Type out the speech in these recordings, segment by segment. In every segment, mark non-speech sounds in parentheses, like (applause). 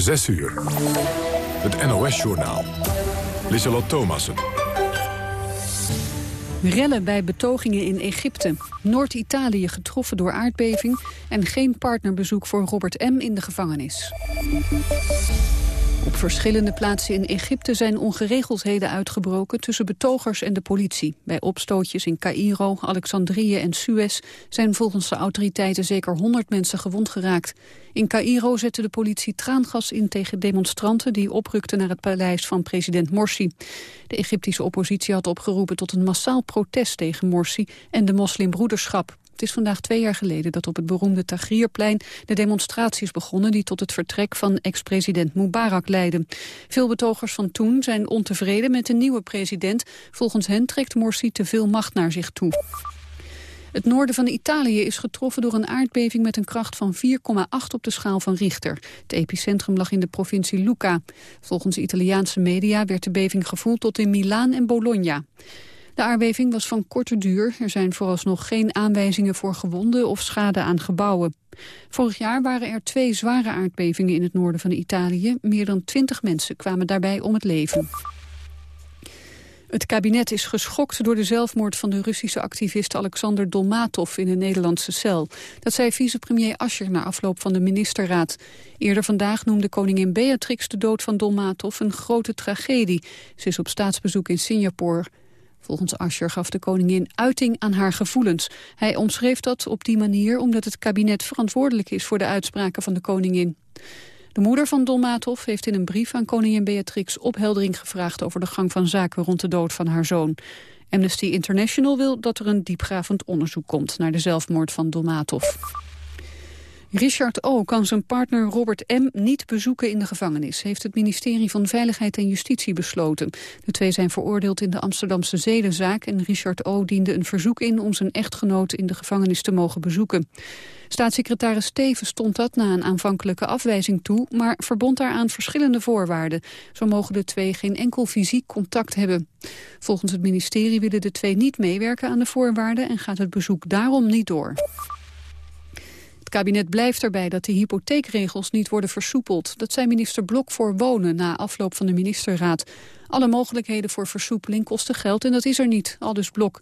6 uur. Het NOS-journaal. Lieselot Thomassen. Rellen bij betogingen in Egypte. Noord-Italië getroffen door aardbeving... en geen partnerbezoek voor Robert M. in de gevangenis. Op verschillende plaatsen in Egypte zijn ongeregeldheden uitgebroken tussen betogers en de politie. Bij opstootjes in Cairo, Alexandrië en Suez zijn volgens de autoriteiten zeker 100 mensen gewond geraakt. In Cairo zette de politie traangas in tegen demonstranten die oprukten naar het paleis van president Morsi. De Egyptische oppositie had opgeroepen tot een massaal protest tegen Morsi en de moslimbroederschap. Het is vandaag twee jaar geleden dat op het beroemde Tahrirplein de demonstraties begonnen die tot het vertrek van ex-president Mubarak leidden. Veel betogers van toen zijn ontevreden met de nieuwe president. Volgens hen trekt Morsi te veel macht naar zich toe. Het noorden van Italië is getroffen door een aardbeving met een kracht van 4,8 op de schaal van Richter. Het epicentrum lag in de provincie Lucca. Volgens Italiaanse media werd de beving gevoeld tot in Milaan en Bologna. De aardbeving was van korte duur. Er zijn vooralsnog geen aanwijzingen voor gewonden of schade aan gebouwen. Vorig jaar waren er twee zware aardbevingen in het noorden van Italië. Meer dan twintig mensen kwamen daarbij om het leven. Het kabinet is geschokt door de zelfmoord van de Russische activist Alexander Dolmatov in een Nederlandse cel. Dat zei vicepremier Ascher na afloop van de ministerraad. Eerder vandaag noemde koningin Beatrix de dood van Dolmatov een grote tragedie. Ze is op staatsbezoek in Singapore. Volgens Ascher gaf de koningin uiting aan haar gevoelens. Hij omschreef dat op die manier omdat het kabinet verantwoordelijk is voor de uitspraken van de koningin. De moeder van Dolmatov heeft in een brief aan koningin Beatrix opheldering gevraagd over de gang van zaken rond de dood van haar zoon. Amnesty International wil dat er een diepgravend onderzoek komt naar de zelfmoord van Dolmatov. Richard O. kan zijn partner Robert M. niet bezoeken in de gevangenis, heeft het ministerie van Veiligheid en Justitie besloten. De twee zijn veroordeeld in de Amsterdamse zedenzaak en Richard O. diende een verzoek in om zijn echtgenoot in de gevangenis te mogen bezoeken. Staatssecretaris Steven stond dat na een aanvankelijke afwijzing toe, maar verbond daaraan verschillende voorwaarden. Zo mogen de twee geen enkel fysiek contact hebben. Volgens het ministerie willen de twee niet meewerken aan de voorwaarden en gaat het bezoek daarom niet door. Kabinet blijft erbij dat de hypotheekregels niet worden versoepeld. Dat zei minister Blok voor Wonen na afloop van de ministerraad. Alle mogelijkheden voor versoepeling kosten geld en dat is er niet, al dus Blok.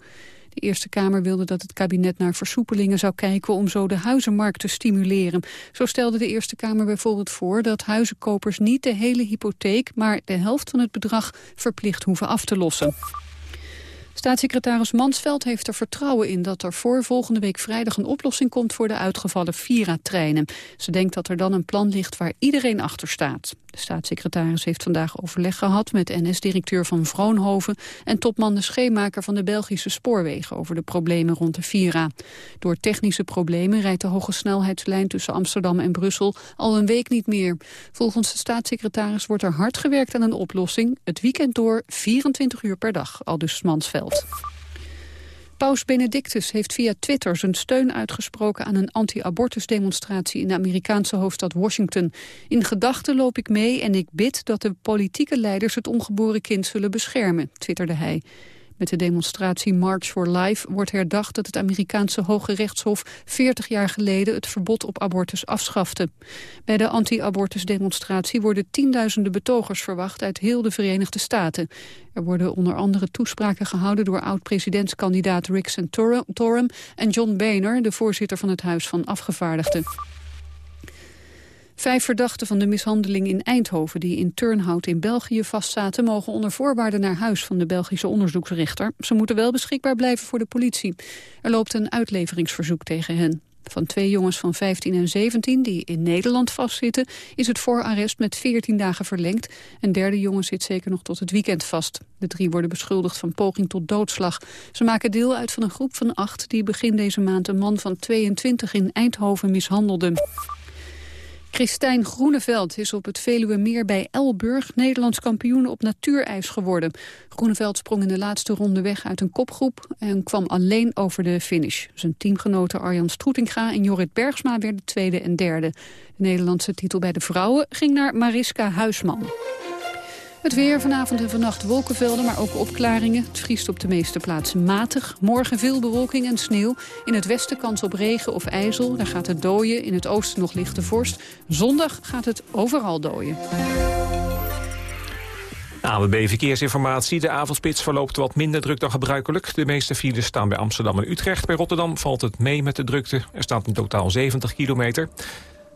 De Eerste Kamer wilde dat het kabinet naar versoepelingen zou kijken om zo de huizenmarkt te stimuleren. Zo stelde de Eerste Kamer bijvoorbeeld voor dat huizenkopers niet de hele hypotheek, maar de helft van het bedrag verplicht hoeven af te lossen. Staatssecretaris Mansveld heeft er vertrouwen in dat er voor volgende week vrijdag een oplossing komt voor de uitgevallen Vira-treinen. Ze denkt dat er dan een plan ligt waar iedereen achter staat. De staatssecretaris heeft vandaag overleg gehad met NS-directeur van Vroonhoven en topman de Scheemaker van de Belgische spoorwegen over de problemen rond de Vira. Door technische problemen rijdt de hoge snelheidslijn tussen Amsterdam en Brussel al een week niet meer. Volgens de staatssecretaris wordt er hard gewerkt aan een oplossing, het weekend door 24 uur per dag, al dus Mansveld. Paus Benedictus heeft via Twitter zijn steun uitgesproken aan een anti-abortusdemonstratie in de Amerikaanse hoofdstad Washington. In gedachten loop ik mee en ik bid dat de politieke leiders het ongeboren kind zullen beschermen, twitterde hij. Met de demonstratie March for Life wordt herdacht dat het Amerikaanse Hoge Rechtshof 40 jaar geleden het verbod op abortus afschafte. Bij de anti-abortus-demonstratie worden tienduizenden betogers verwacht uit heel de Verenigde Staten. Er worden onder andere toespraken gehouden door oud-presidentskandidaat Rick Santorum en John Boehner, de voorzitter van het Huis van Afgevaardigden. Vijf verdachten van de mishandeling in Eindhoven die in Turnhout in België vastzaten... mogen onder voorwaarden naar huis van de Belgische onderzoeksrechter. Ze moeten wel beschikbaar blijven voor de politie. Er loopt een uitleveringsverzoek tegen hen. Van twee jongens van 15 en 17 die in Nederland vastzitten... is het voorarrest met 14 dagen verlengd. Een derde jongen zit zeker nog tot het weekend vast. De drie worden beschuldigd van poging tot doodslag. Ze maken deel uit van een groep van acht... die begin deze maand een man van 22 in Eindhoven mishandelde. Christijn Groeneveld is op het Veluwemeer bij Elburg Nederlands kampioen op natuurijs geworden. Groeneveld sprong in de laatste ronde weg uit een kopgroep en kwam alleen over de finish. Zijn teamgenoten Arjan Stroetinga en Jorrit Bergsma werden tweede en derde. De Nederlandse titel bij de vrouwen ging naar Mariska Huisman. Het weer vanavond en vannacht wolkenvelden, maar ook opklaringen. Het vriest op de meeste plaatsen matig. Morgen veel bewolking en sneeuw. In het westen kans op regen of ijzel. Daar gaat het dooien. In het oosten nog lichte vorst. Zondag gaat het overal dooien. ANWB Verkeersinformatie. De avondspits verloopt wat minder druk dan gebruikelijk. De meeste files staan bij Amsterdam en Utrecht. Bij Rotterdam valt het mee met de drukte. Er staat in totaal 70 kilometer.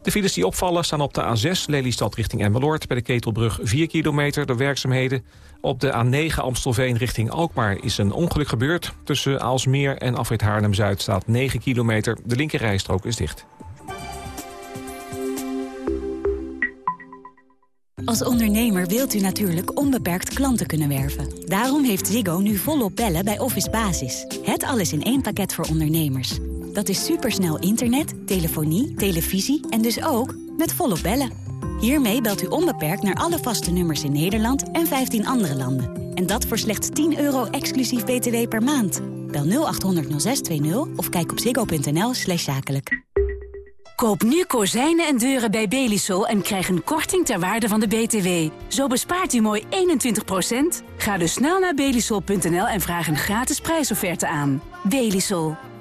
De files die opvallen staan op de A6 Lelystad richting Emmeloord... bij de Ketelbrug 4 kilometer door werkzaamheden. Op de A9 Amstelveen richting Alkmaar is een ongeluk gebeurd. Tussen Aalsmeer en Afrit Haarlem-Zuid staat 9 kilometer. De linkerrijstrook is dicht. Als ondernemer wilt u natuurlijk onbeperkt klanten kunnen werven. Daarom heeft Ziggo nu volop bellen bij Office Basis. Het alles in één pakket voor ondernemers. Dat is supersnel internet, telefonie, televisie en dus ook met volop bellen. Hiermee belt u onbeperkt naar alle vaste nummers in Nederland en 15 andere landen. En dat voor slechts 10 euro exclusief btw per maand. Bel 0800 0620 of kijk op ziggo.nl slash zakelijk. Koop nu kozijnen en deuren bij Belisol en krijg een korting ter waarde van de BTW. Zo bespaart u mooi 21%. Ga dus snel naar belisol.nl en vraag een gratis prijsofferte aan. Belisol.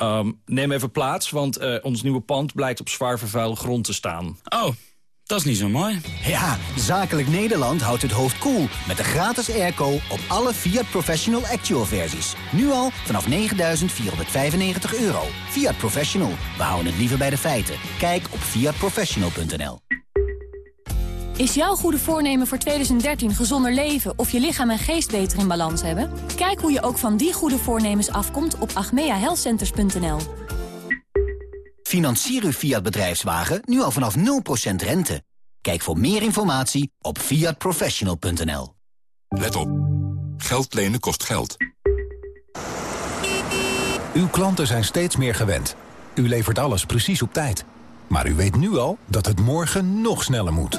Um, neem even plaats, want uh, ons nieuwe pand blijkt op zwaar vervuilde grond te staan. Oh, dat is niet zo mooi. Ja, Zakelijk Nederland houdt het hoofd koel cool met de gratis airco op alle Fiat Professional Actual versies. Nu al vanaf 9.495 euro. Fiat Professional, we houden het liever bij de feiten. Kijk op fiatprofessional.nl. Is jouw goede voornemen voor 2013 gezonder leven of je lichaam en geest beter in balans hebben? Kijk hoe je ook van die goede voornemens afkomt op agmeahealthcenters.nl. Financier uw Fiat bedrijfswagen nu al vanaf 0% rente. Kijk voor meer informatie op fiatprofessional.nl. Let op. Geld lenen kost geld. Uw klanten zijn steeds meer gewend. U levert alles precies op tijd. Maar u weet nu al dat het morgen nog sneller moet.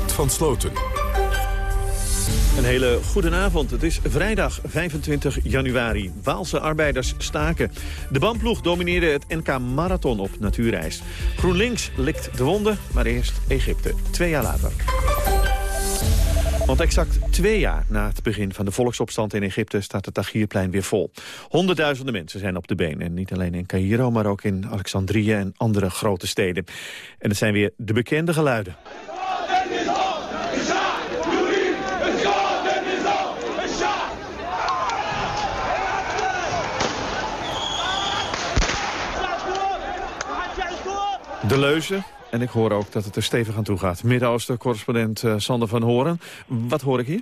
Van Sloten. Een hele goede avond. Het is vrijdag 25 januari. Waalse arbeiders staken. De bandploeg domineerde het NK Marathon op natuurreis. GroenLinks likt de wonden, maar eerst Egypte. Twee jaar later. Want exact twee jaar na het begin van de volksopstand in Egypte staat het Tahrirplein weer vol. Honderdduizenden mensen zijn op de been. En niet alleen in Cairo, maar ook in Alexandrië en andere grote steden. En het zijn weer de bekende geluiden. De leuzen. En ik hoor ook dat het er stevig aan toe gaat. Midden-Oosten, correspondent uh, Sander van Horen. Wat hoor ik hier?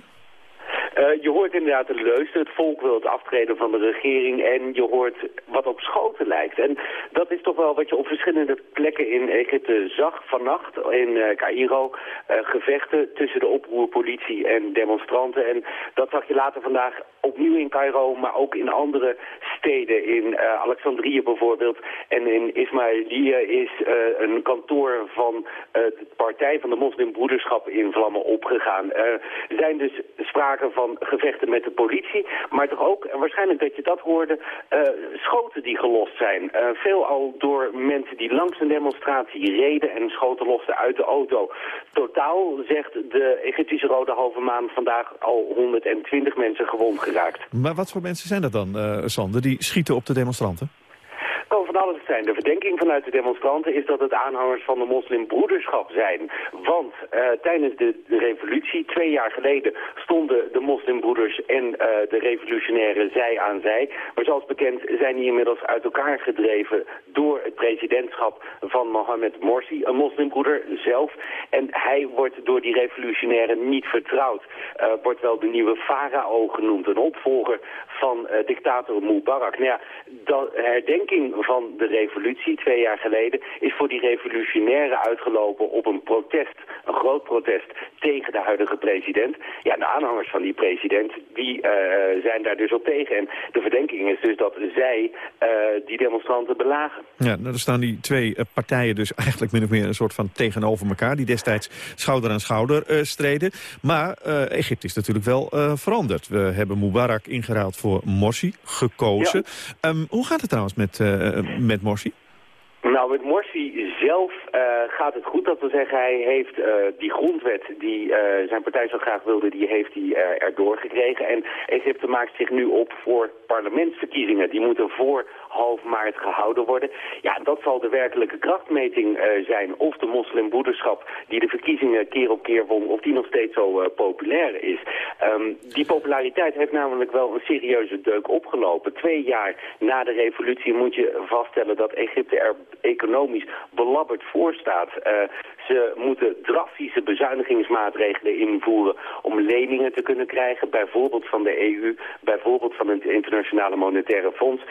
Hoort inderdaad de leuzen. Het volk wil het aftreden van de regering. En je hoort wat op schoten lijkt. En dat is toch wel wat je op verschillende plekken in Egypte zag vannacht. In uh, Cairo. Uh, gevechten tussen de oproerpolitie en demonstranten. En dat zag je later vandaag opnieuw in Cairo. Maar ook in andere steden. In Alexandrië bijvoorbeeld. En in Ismailia is een kantoor van de partij van de moslimbroederschap in vlammen opgegaan. Er zijn dus sprake van van met de politie. Maar toch ook, en waarschijnlijk dat je dat hoorde, uh, schoten die gelost zijn. Uh, veel al door mensen die langs een demonstratie reden en schoten losten uit de auto. Totaal zegt de Egyptische Rode Halve Maan vandaag al 120 mensen gewond geraakt. Maar wat voor mensen zijn dat dan, uh, Sander, die schieten op de demonstranten? Kan van zal het zijn. De verdenking vanuit de demonstranten is dat het aanhangers van de moslimbroederschap zijn. Want uh, tijdens de, revolutie, twee jaar geleden, stonden de moslimbroeders en uh, de revolutionairen zij aan zij. Maar zoals bekend zijn die inmiddels uit elkaar gedreven door het presidentschap van Mohammed Morsi, een moslimbroeder zelf. En hij wordt door die revolutionairen niet vertrouwd. Uh, wordt wel de nieuwe farao genoemd, een opvolger van dictator Mubarak. Nou ja, de herdenking van de revolutie twee jaar geleden is voor die revolutionairen uitgelopen op een protest, een groot protest tegen de huidige president. Ja, de aanhangers van die president, die uh, zijn daar dus op tegen. En de verdenking is dus dat zij uh, die demonstranten belagen. Ja, nou, dan staan die twee partijen dus (laughs) eigenlijk min of meer een soort van tegenover elkaar, die destijds schouder aan schouder streden. Maar Egypte is natuurlijk wel veranderd. We hebben Mubarak ingeruild voor Morsi, gekozen. Ja. Um, hoe gaat het trouwens met, met Morsi? Nou, met Morsi zelf uh, gaat het goed. Dat wil zeggen, hij heeft uh, die grondwet die zijn partij zo graag wilde, die heeft hij erdoor gekregen. En Egypte maakt zich nu op voor parlementsverkiezingen. Die moeten voor half maart gehouden worden. Ja, dat zal de werkelijke krachtmeting zijn. Of de moslimbroederschap die de verkiezingen keer op keer won, of die nog steeds zo populair is. Um, die populariteit heeft namelijk wel een serieuze deuk opgelopen. Twee jaar na de revolutie moet je vaststellen dat Egypte er economisch belabberd voor staat. Uh, ze moeten drastische bezuinigingsmaatregelen invoeren om leningen te kunnen krijgen. Bijvoorbeeld van de EU, bijvoorbeeld van het Internationale Monetaire Fonds.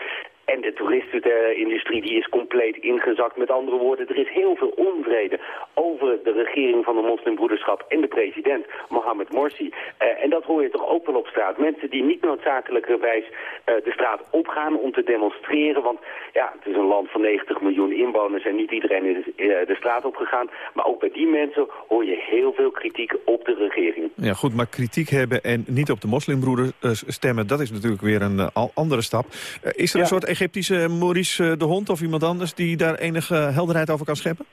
En de toeristenindustrie die is compleet ingezakt. Met andere woorden, er is heel veel onvrede over de regering van de moslimbroederschap en de president Mohammed Morsi. Uh, en dat hoor je toch ook wel op straat. Mensen die niet noodzakelijkerwijs uh, de straat opgaan om te demonstreren. Want ja, het is een land van 90 miljoen inwoners en niet iedereen is uh, de straat opgegaan. Maar ook bij die mensen hoor je heel veel kritiek op de regering. Ja goed, maar kritiek hebben en niet op de moslimbroeders stemmen, dat is natuurlijk weer een andere stap. is er een soort Egyptische Maurice de Hond of iemand anders die daar enige helderheid over kan scheppen?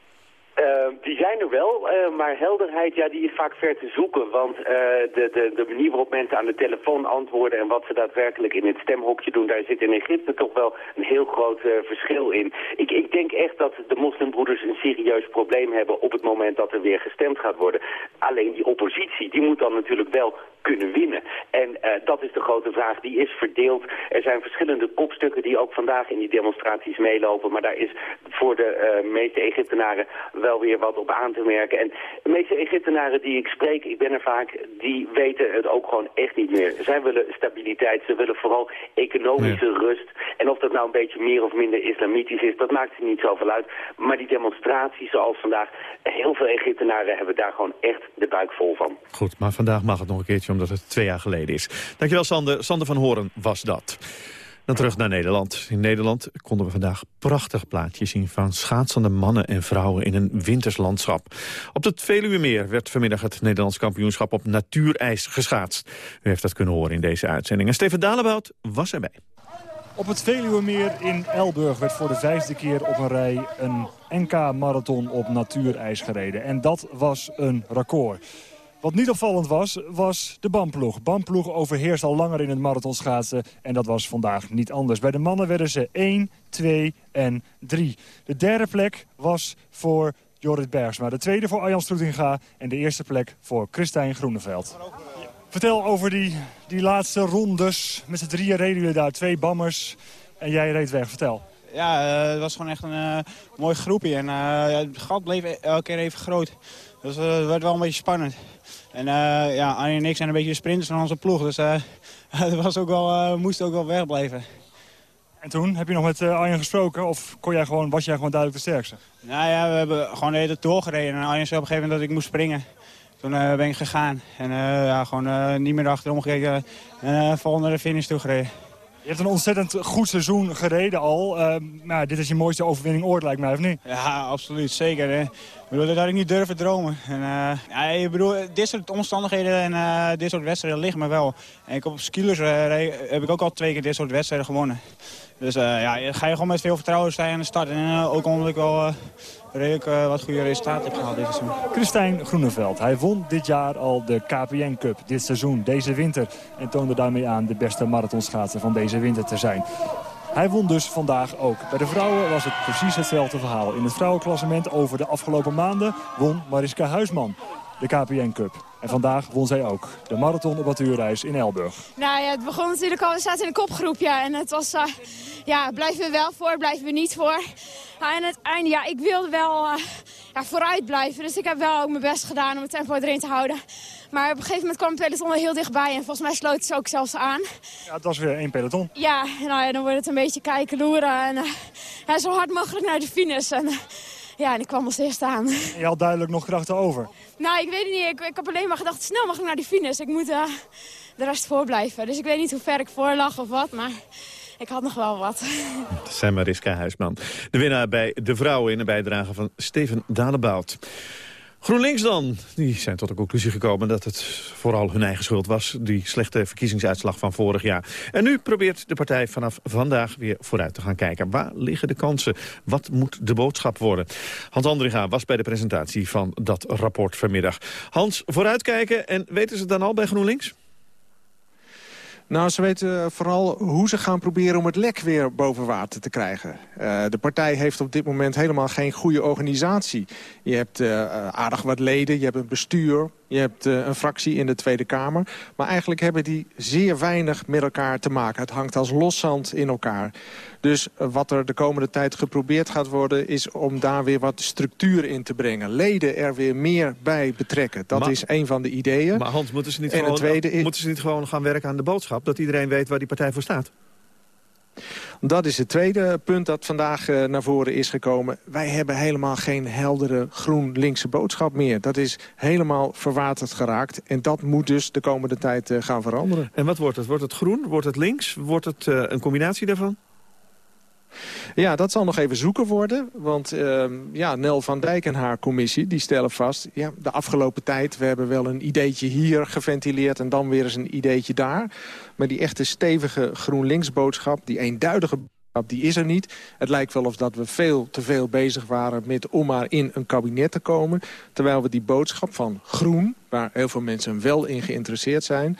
Uh, die zijn er wel, maar helderheid ja, die is vaak ver te zoeken. Want uh, de, de, de manier waarop mensen aan de telefoon antwoorden... en wat ze daadwerkelijk in het stemhokje doen... daar zit in Egypte toch wel een heel groot verschil in. Ik, ik denk echt dat de moslimbroeders een serieus probleem hebben... op het moment dat er weer gestemd gaat worden. Alleen die oppositie, die moet dan natuurlijk wel kunnen winnen. En dat is de grote vraag. Die is verdeeld. Er zijn verschillende kopstukken die ook vandaag in die demonstraties meelopen. Maar daar is voor de meeste Egyptenaren wel weer wat op aan te merken. En de meeste Egyptenaren die ik spreek, ik ben er vaak, die weten het ook gewoon echt niet meer. Zij willen stabiliteit, ze willen vooral economische ja. rust. En of dat nou een beetje meer of minder islamitisch is, dat maakt niet zoveel uit. Maar die demonstraties zoals vandaag, heel veel Egyptenaren hebben daar gewoon echt de buik vol van. Goed, maar vandaag mag het nog een keertje omdat het twee jaar geleden is. Dankjewel Sander. Sander van Horen was dat. Dan terug naar Nederland. In Nederland konden we vandaag prachtig plaatjes zien... van schaatsende mannen en vrouwen in een winters landschap. Op het Veluwemeer werd vanmiddag het Nederlands kampioenschap... op natuurijs geschaatst. U heeft dat kunnen horen in deze uitzending. En Steven Dalebout was erbij. Op het Veluwemeer in Elburg werd voor de vijfde keer op een rij... een NK-marathon op natuurijs gereden. En dat was een record. Wat niet opvallend was, was de BAM-ploeg. BAM-ploeg overheerst al langer in het marathonschaatsen. En dat was vandaag niet anders. Bij de mannen werden ze 1, 2 en 3. De derde plek was voor Jorrit Bergsma. De tweede voor Arjan Stroetinga. En de eerste plek voor Christijn Groeneveld. Vertel over die, die laatste rondes. Met z'n drieën reden jullie daar. Twee bammers. En jij reed weg. Vertel. Ja, uh, het was gewoon echt een uh, mooi groepje. En uh, het gat bleef elke keer even groot. Dus het werd wel een beetje spannend. En uh, ja, Arjen en ik zijn een beetje de sprinters van onze ploeg. Dus uh, (laughs) het was ook wel, uh, moest ook wel wegblijven. En toen, heb je nog met Arjen gesproken? Of kon jij gewoon, was jij gewoon duidelijk de sterkste? Nou ja, we hebben gewoon de hele tijd doorgereden. En Arjen zei op een gegeven moment dat ik moest springen. Toen ben ik gegaan. En ja, gewoon niet meer achterom gekeken. En vol naar de finish toe gereden. Je hebt een ontzettend goed seizoen gereden al. Uh, nou, dit is je mooiste overwinning ooit, lijkt mij, of niet? Ja, absoluut. Zeker. Hè. Ik bedoel, dat had ik niet durven dromen. En, uh, ja, ik bedoel, dit soort omstandigheden en uh, dit soort wedstrijden liggen me wel. En ik op skielers heb ik ook al twee keer dit soort wedstrijden gewonnen. Dus ja, ga je gewoon met veel vertrouwen staan aan de start. En ook omdat ik wel redelijk uh, wat goede resultaten heb gehaald dit seizoen. Christijn Groeneveld. Hij won dit jaar al de KPN Cup dit seizoen, deze winter. En toonde daarmee aan de beste marathonschaatser van deze winter te zijn. Hij won dus vandaag ook. Bij de vrouwen was het precies hetzelfde verhaal. In het vrouwenklassement over de afgelopen maanden won Mariska Huisman de KPN Cup. En vandaag won zij ook de marathon op natuurreis in Elburg. Nou ja, het begon natuurlijk al, we zaten in een kopgroep, ja. En het was, uh, ja, blijven we wel voor, blijven we niet voor. En het einde, ja, ik wilde wel uh, ja, vooruit blijven. Dus ik heb wel ook mijn best gedaan om het tempo erin te houden. Maar op een gegeven moment kwam het peloton heel dichtbij. En volgens mij sloot ze ook zelfs aan. Ja, het was weer één peloton. Ja, nou ja, dan wordt het een beetje kijken, loeren. En ja, zo hard mogelijk naar de finish. En, ja, en ik kwam als eerste aan. (laughs) je had duidelijk nog krachten over. Nou, ik weet het niet. Ik, ik heb alleen maar gedacht, snel mag ik naar die finish. Ik moet uh, de rest voorblijven. Dus ik weet niet hoe ver ik voor lag of wat, maar ik had nog wel wat. (laughs) Sam Mariska Huisman. De winnaar bij de vrouwen in een bijdrage van Steven Dalebout. GroenLinks dan, die zijn tot de conclusie gekomen dat het vooral hun eigen schuld was, die slechte verkiezingsuitslag van vorig jaar. En nu probeert de partij vanaf vandaag weer vooruit te gaan kijken. Waar liggen de kansen? Wat moet de boodschap worden? Hans Andringa was bij de presentatie van dat rapport vanmiddag. Hans, vooruitkijken en weten ze dan al bij GroenLinks? Nou, ze weten vooral hoe ze gaan proberen om het lek weer boven water te krijgen. Uh, de partij heeft op dit moment helemaal geen goede organisatie. Je hebt uh, aardig wat leden, je hebt een bestuur, je hebt uh, een fractie in de Tweede Kamer. Maar eigenlijk hebben die zeer weinig met elkaar te maken. Het hangt als loszand in elkaar. Dus uh, wat er de komende tijd geprobeerd gaat worden... is om daar weer wat structuur in te brengen. Leden er weer meer bij betrekken. Dat maar, is een van de ideeën. Maar Hans, moeten ze, niet gewoon, tweede... moeten ze niet gewoon gaan werken aan de boodschap? Dat iedereen weet waar die partij voor staat? Dat is het tweede punt dat vandaag uh, naar voren is gekomen. Wij hebben helemaal geen heldere groen-linkse boodschap meer. Dat is helemaal verwaterd geraakt. En dat moet dus de komende tijd uh, gaan veranderen. En wat wordt het? Wordt het groen? Wordt het links? Wordt het uh, een combinatie daarvan? Ja, dat zal nog even zoeken worden. Want uh, ja, Nel van Dijk en haar commissie die stellen vast... Ja, de afgelopen tijd, we hebben wel een ideetje hier geventileerd... en dan weer eens een ideetje daar. Maar die echte stevige GroenLinks-boodschap, die eenduidige die is er niet. Het lijkt wel of dat we veel te veel bezig waren met om maar in een kabinet te komen. Terwijl we die boodschap van groen, waar heel veel mensen wel in geïnteresseerd zijn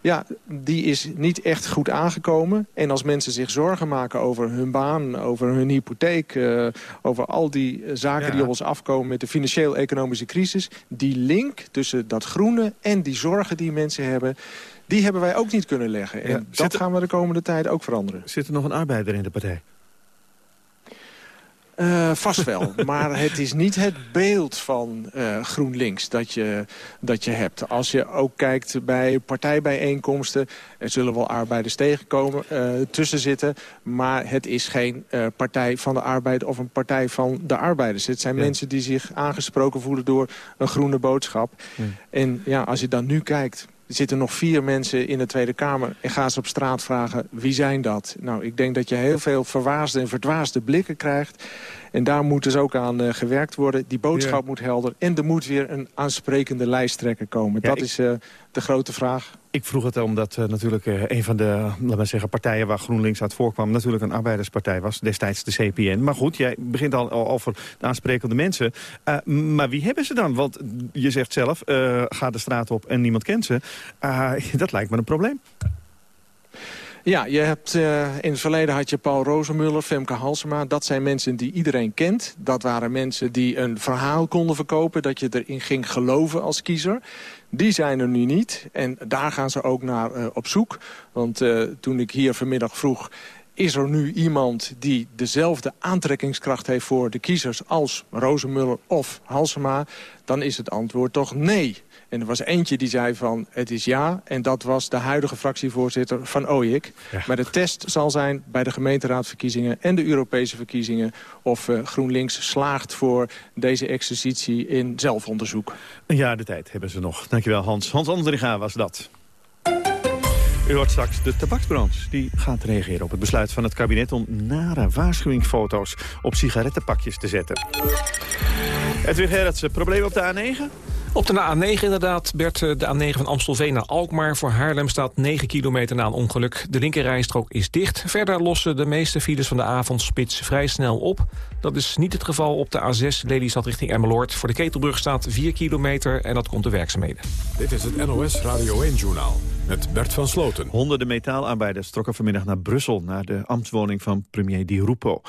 ja, die is niet echt goed aangekomen. En als mensen zich zorgen maken over hun baan, over hun hypotheek... Uh, over al die zaken ja. die op ons afkomen met de financieel-economische crisis... die link tussen dat groene en die zorgen die mensen hebben... die hebben wij ook niet kunnen leggen. En ja. dat gaan we de komende tijd ook veranderen. Zit er nog een arbeider in de partij? Uh, vast wel, (laughs) maar het is niet het beeld van uh, GroenLinks dat je, dat je hebt. Als je ook kijkt bij partijbijeenkomsten... er zullen wel arbeiders tegenkomen, uh, tussen zitten... maar het is geen partij van de arbeid of een partij van de arbeiders. Het zijn ja. mensen die zich aangesproken voelen door een groene boodschap. Ja. En ja, als je dan nu kijkt... Er zitten nog vier mensen in de Tweede Kamer. En gaan ze op straat vragen, wie zijn dat? Nou, ik denk dat je heel veel verwaasde en verdwaasde blikken krijgt. En daar moet dus ook aan uh, gewerkt worden. Die boodschap ja. moet helder. En er moet weer een aansprekende lijsttrekker komen. Ja, dat ik... is uh, de grote vraag. Ik vroeg het omdat uh, natuurlijk een van de we zeggen, partijen waar GroenLinks uit voorkwam... natuurlijk een arbeiderspartij was, destijds de CPN. Maar goed, jij begint al, al over de aansprekende mensen. Maar wie hebben ze dan? Want je zegt zelf, ga de straat op en niemand kent ze. (laughs) dat lijkt me een probleem. Ja, je hebt, uh, in het verleden had je Paul Rozenmuller, Femke Halsema. Dat zijn mensen die iedereen kent. Dat waren mensen die een verhaal konden verkopen... dat je erin ging geloven als kiezer. Die zijn er nu niet. En daar gaan ze ook naar uh, op zoek. Want uh, toen ik hier vanmiddag vroeg... is er nu iemand die dezelfde aantrekkingskracht heeft voor de kiezers... als Rozenmuller of Halsema... dan is het antwoord toch nee. En er was eentje die zei van het is ja. En dat was de huidige fractievoorzitter van OIK. Ja. Maar de test zal zijn bij de gemeenteraadverkiezingen en de Europese verkiezingen... of uh, GroenLinks slaagt voor deze exercitie in zelfonderzoek. Een jaar de tijd hebben ze nog. Dankjewel Hans. Hans Andringa was dat. U hoort straks de tabaksbranche. Die gaat reageren op het besluit van het kabinet... om nare waarschuwingsfoto's op sigarettenpakjes te zetten. Edwin Gerritsen, probleem op de A9? Op de A9 inderdaad, Bert, de A9 van Amstelveen naar Alkmaar. Voor Haarlem staat 9 kilometer na een ongeluk. De linkerrijstrook is dicht. Verder lossen de meeste files van de avondspits vrij snel op. Dat is niet het geval op de A6 Lelystad richting Emmeloord. Voor de Ketelbrug staat 4 kilometer en dat komt de werkzaamheden. Dit is het NOS Radio 1-journaal met Bert van Sloten. Honderden metaalarbeiders trokken vanmiddag naar Brussel... naar de ambtswoning van premier Di Rupo.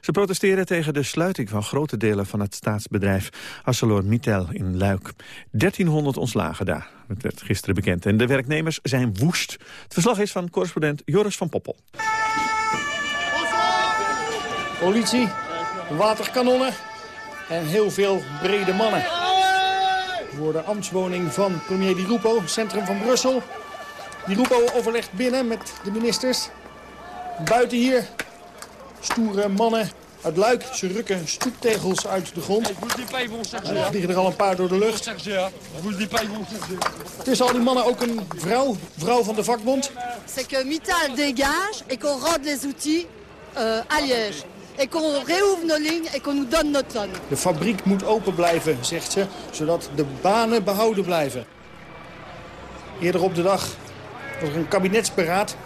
Ze protesteren tegen de sluiting van grote delen van het staatsbedrijf ArcelorMittal in Luik. 1300 ontslagen daar, dat werd gisteren bekend. En de werknemers zijn woest. Het verslag is van correspondent Joris van Poppel. Politie, waterkanonnen en heel veel brede mannen. Voor de ambtswoning van premier Di Rupo, centrum van Brussel. Di Rupo overlegt binnen met de ministers. Buiten hier stoere mannen uit Luik. Ze rukken stoeptegels uit de grond. Er vliegen er al een paar door de lucht. Tussen al die mannen ook een vrouw, vrouw van de vakbond. C'est que Mittal dégage et qu'on rende les outils euh, à Liège. Et qu'on réouvre nos lignes et qu'on nous donne notre tonne. De fabriek moet open blijven, zegt ze, zodat de banen behouden blijven. Eerder op de dag was er een kabinetsberaad.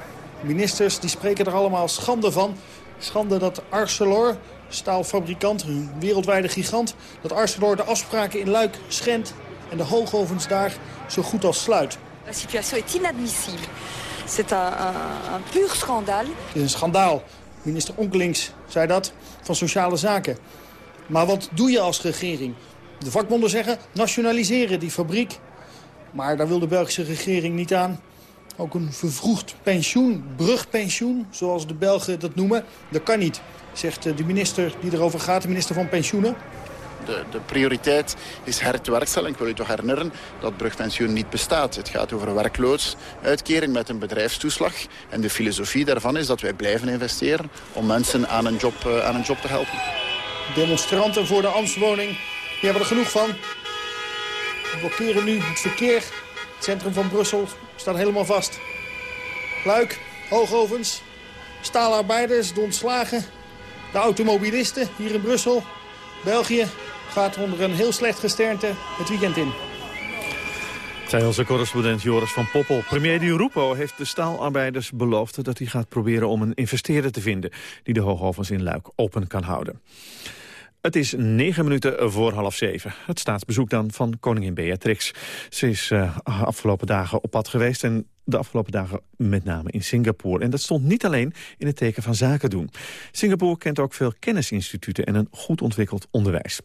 Ministers die spreken er allemaal schande van. Schande dat Arcelor, staalfabrikant, een wereldwijde gigant... dat Arcelor de afspraken in Luik schendt en de hoogovens daar zo goed als sluit. La situation est inadmissible. C'est un, un, un pur scandale. Het is een schandaal. Minister Onkelings zei dat van Sociale Zaken. Maar wat doe je als regering? De vakbonden zeggen nationaliseren die fabriek. Maar daar wil de Belgische regering niet aan. Ook een vervroegd pensioen, brugpensioen, zoals de Belgen dat noemen, dat kan niet. Zegt de minister die erover gaat, de minister van Pensioenen. De, de, prioriteit is hertewerkstelling. Ik wil u toch herinneren dat brugpensioen niet bestaat. Het gaat over werkloodsuitkering met een bedrijfstoeslag. En de filosofie daarvan is dat wij blijven investeren om mensen aan een job, uh, aan een job te helpen. Demonstranten voor de ambtswoning die hebben er genoeg van. We blokkeren nu het verkeer. Het centrum van Brussel staat helemaal vast. Luik, hoogovens, staalarbeiders, de ontslagen, de automobilisten hier in Brussel, België gaat onder een heel slecht gesternte het weekend in. Zij onze correspondent Joris van Poppel. Premier Di Rupo heeft de staalarbeiders beloofd dat hij gaat proberen om een investeerder te vinden die de hoogovens in Luik open kan houden. Het is negen minuten voor half zeven. Het staatsbezoek dan van koningin Beatrix. Ze is uh, afgelopen dagen op pad geweest en de afgelopen dagen met name in Singapore. En dat stond niet alleen in het teken van zaken doen. Singapore kent ook veel kennisinstituten en een goed ontwikkeld onderwijs.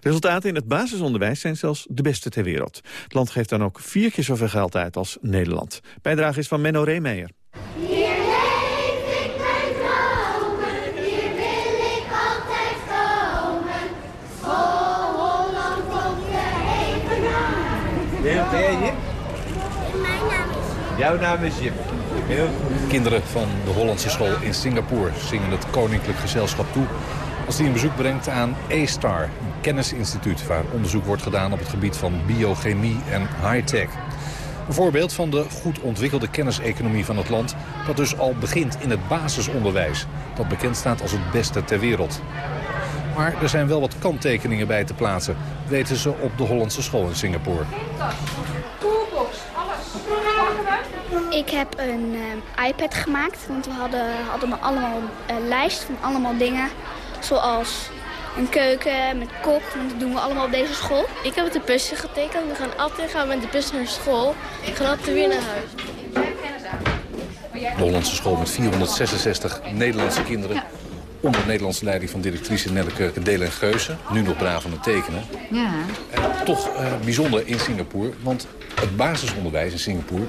Resultaten in het basisonderwijs zijn zelfs de beste ter wereld. Het land geeft dan ook vier keer zoveel geld uit als Nederland. Bijdrage is van Menno Reemeijer. Jouw naam is Jip. Heel goed. Kinderen van de Hollandse school in Singapore zingen het Koninklijk Gezelschap toe... als die een bezoek brengt aan A-Star, een kennisinstituut... waar onderzoek wordt gedaan op het gebied van biochemie en high-tech. Een voorbeeld van de goed ontwikkelde kenniseconomie van het land... dat dus al begint in het basisonderwijs. Dat bekend staat als het beste ter wereld. Maar er zijn wel wat kanttekeningen bij te plaatsen, weten ze op de Hollandse school in Singapore. Ik heb een uh, iPad gemaakt, want we hadden, hadden allemaal een lijst van allemaal dingen. Zoals een keuken met kok, want dat doen we allemaal op deze school. Ik heb het de busje getekend. We gaan altijd gaan met de bus naar school. Ik ga altijd weer naar huis. De Hollandse school met 466 Nederlandse kinderen onder Nederlandse leiding van directrice Nelleke Delen Geuze. Nu nog braaf aan het tekenen. Ja. En toch uh, bijzonder in Singapore, want het basisonderwijs in Singapore...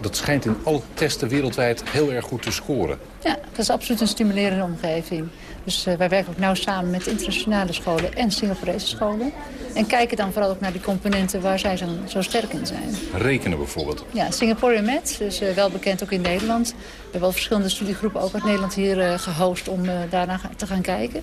dat schijnt in alle testen wereldwijd heel erg goed te scoren. Ja, dat is absoluut een stimulerende omgeving. Dus uh, wij werken ook nauw samen met internationale scholen en Singaporese scholen. En kijken dan vooral ook naar die componenten waar zij zo, zo sterk in zijn. Rekenen bijvoorbeeld? Ja, Singapore Met, dus uh, wel bekend ook in Nederland. We hebben wel verschillende studiegroepen ook uit Nederland hier uh, gehost om daarna te gaan kijken.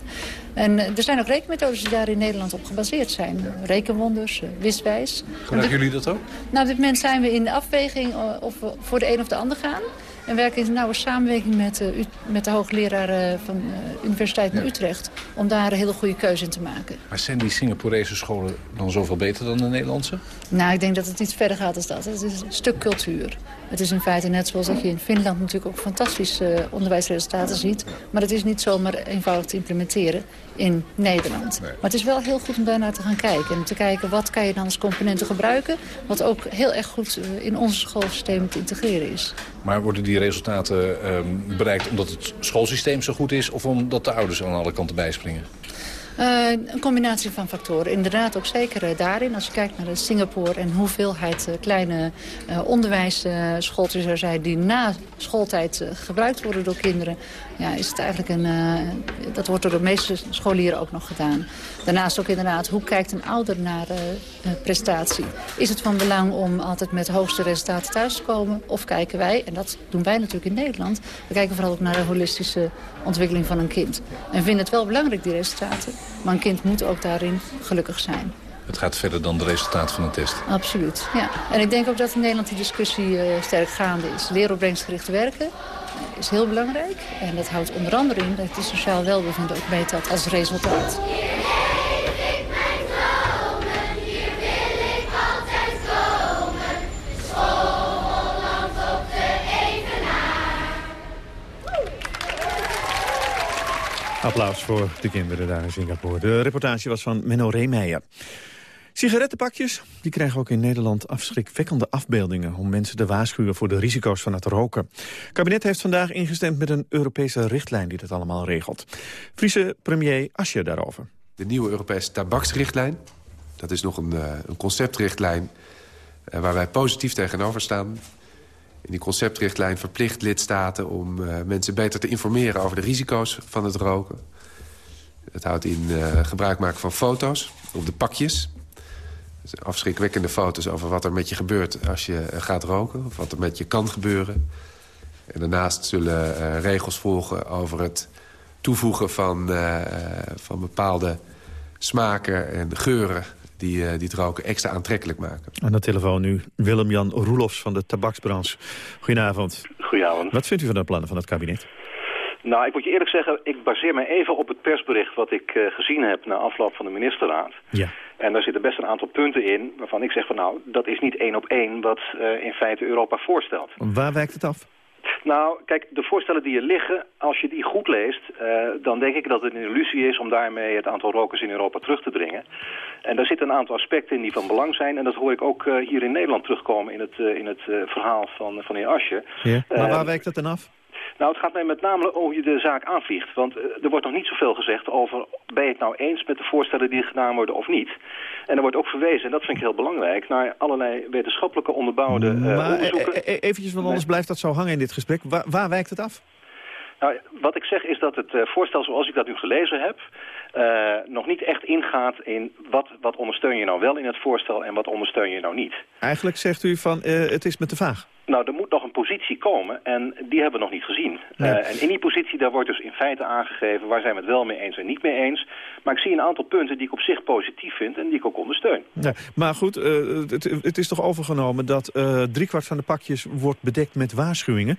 En er zijn ook rekenmethodes die daar in Nederland op gebaseerd zijn. Rekenwonders, wiswijs. Gebruiken jullie dat ook? Nou, op dit moment zijn we in de afweging of we voor de een of de ander gaan. En werken in nauwe samenwerking met, uh, met de hoogleraar van de Universiteit Utrecht... om daar een hele goede keuze in te maken. Maar zijn die Singaporese scholen dan zoveel beter dan de Nederlandse? Nou, ik denk dat het iets verder gaat dan dat. Het is een stuk cultuur. Het is in feite net zoals dat je in Finland natuurlijk ook fantastische onderwijsresultaten ziet. Maar het is niet zomaar eenvoudig te implementeren in Nederland. Maar het is wel heel goed om daarnaar te gaan kijken. En te kijken wat kan je dan als componenten gebruiken. Wat ook heel erg goed in ons schoolsysteem te integreren is. Maar worden die resultaten um, bereikt omdat het schoolsysteem zo goed is... of omdat de ouders aan alle kanten bijspringen? Uh, een combinatie van factoren. Inderdaad ook zeker uh, daarin. Als je kijkt naar Singapore en hoeveelheid uh, kleine onderwijsschooltjes er zijn... die na schooltijd gebruikt worden door kinderen... Ja, is het eigenlijk een, dat wordt door de meeste scholieren ook nog gedaan. Daarnaast ook inderdaad, hoe kijkt een ouder naar prestatie? Is het van belang om altijd met hoogste resultaten thuis te komen? Of kijken wij, en dat doen wij natuurlijk in Nederland... we kijken vooral ook naar de holistische ontwikkeling van een kind. En vinden het wel belangrijk, die resultaten... Maar een kind moet ook daarin gelukkig zijn. Het gaat verder dan de resultaten van een test. Absoluut, ja. En ik denk ook dat in Nederland die discussie uh, sterk gaande is. Leren werken is heel belangrijk. En dat houdt onder andere in dat de sociaal welbevinden ook meetelt als resultaat. Applaus voor de kinderen daar in Singapore. De reportage was van Menno Reemeijer. Sigarettenpakjes die krijgen ook in Nederland afschrikwekkende afbeeldingen... om mensen te waarschuwen voor de risico's van het roken. Het kabinet heeft vandaag ingestemd met een Europese richtlijn die dat allemaal regelt. Friese premier Asje daarover. De nieuwe Europese tabaksrichtlijn. Dat is nog een, uh, een conceptrichtlijn uh, waar wij positief tegenover staan. In die conceptrichtlijn verplicht lidstaten om uh, mensen beter te informeren... over de risico's van het roken. Het houdt in gebruik maken van foto's op de pakjes. Afschrikwekkende foto's over wat er met je gebeurt als je uh, gaat roken. Of wat er met je kan gebeuren. En daarnaast zullen regels volgen over het toevoegen van, van bepaalde smaken en geuren die, uh, die het roken extra aantrekkelijk maken. Aan de telefoon nu Willem-Jan Roelofs van de tabaksbranche. Goedenavond. Goedenavond. Wat vindt u van de plannen van het kabinet? Nou, ik moet je eerlijk zeggen, ik baseer me even op het persbericht wat ik uh, gezien heb na afloop van de ministerraad. Ja. En daar zitten best een aantal punten in waarvan ik zeg van nou, dat is niet één op één wat uh, in feite Europa voorstelt. Waar wijkt het af? Nou, kijk, de voorstellen die er liggen, als je die goed leest... Uh, dan denk ik dat het een illusie is om daarmee het aantal rokers in Europa terug te dringen. En daar zitten een aantal aspecten in die van belang zijn. En dat hoor ik ook uh, hier in Nederland terugkomen in het, uh, in het verhaal van, van de heer Asje. Ja, maar waar wijkt dat dan af? Nou, het gaat mij met name om hoe je de zaak aanvliegt. Want er wordt nog niet zoveel gezegd over... ben je het nou eens met de voorstellen die gedaan worden of niet? En er wordt ook verwezen, en dat vind ik heel belangrijk... naar allerlei wetenschappelijke onderbouwde uh, maar onderzoeken. E e eventjes, want anders blijft dat zo hangen in dit gesprek. Waar, waar wijkt het af? Nou, wat ik zeg is dat het voorstel zoals ik dat nu gelezen heb... Uh, nog niet echt ingaat in wat, wat ondersteun je nou wel in het voorstel... en wat ondersteun je nou niet. Eigenlijk zegt u van uh, het is met de vaag. Nou, er moet nog een positie komen en die hebben we nog niet gezien. Nee. Uh, en in die positie daar wordt dus in feite aangegeven... waar zijn we het wel mee eens en niet mee eens. Maar ik zie een aantal punten die ik op zich positief vind en die ik ook ondersteun. Ja, maar goed, uh, het, het, is toch overgenomen dat uh, driekwart van de pakjes wordt bedekt met waarschuwingen?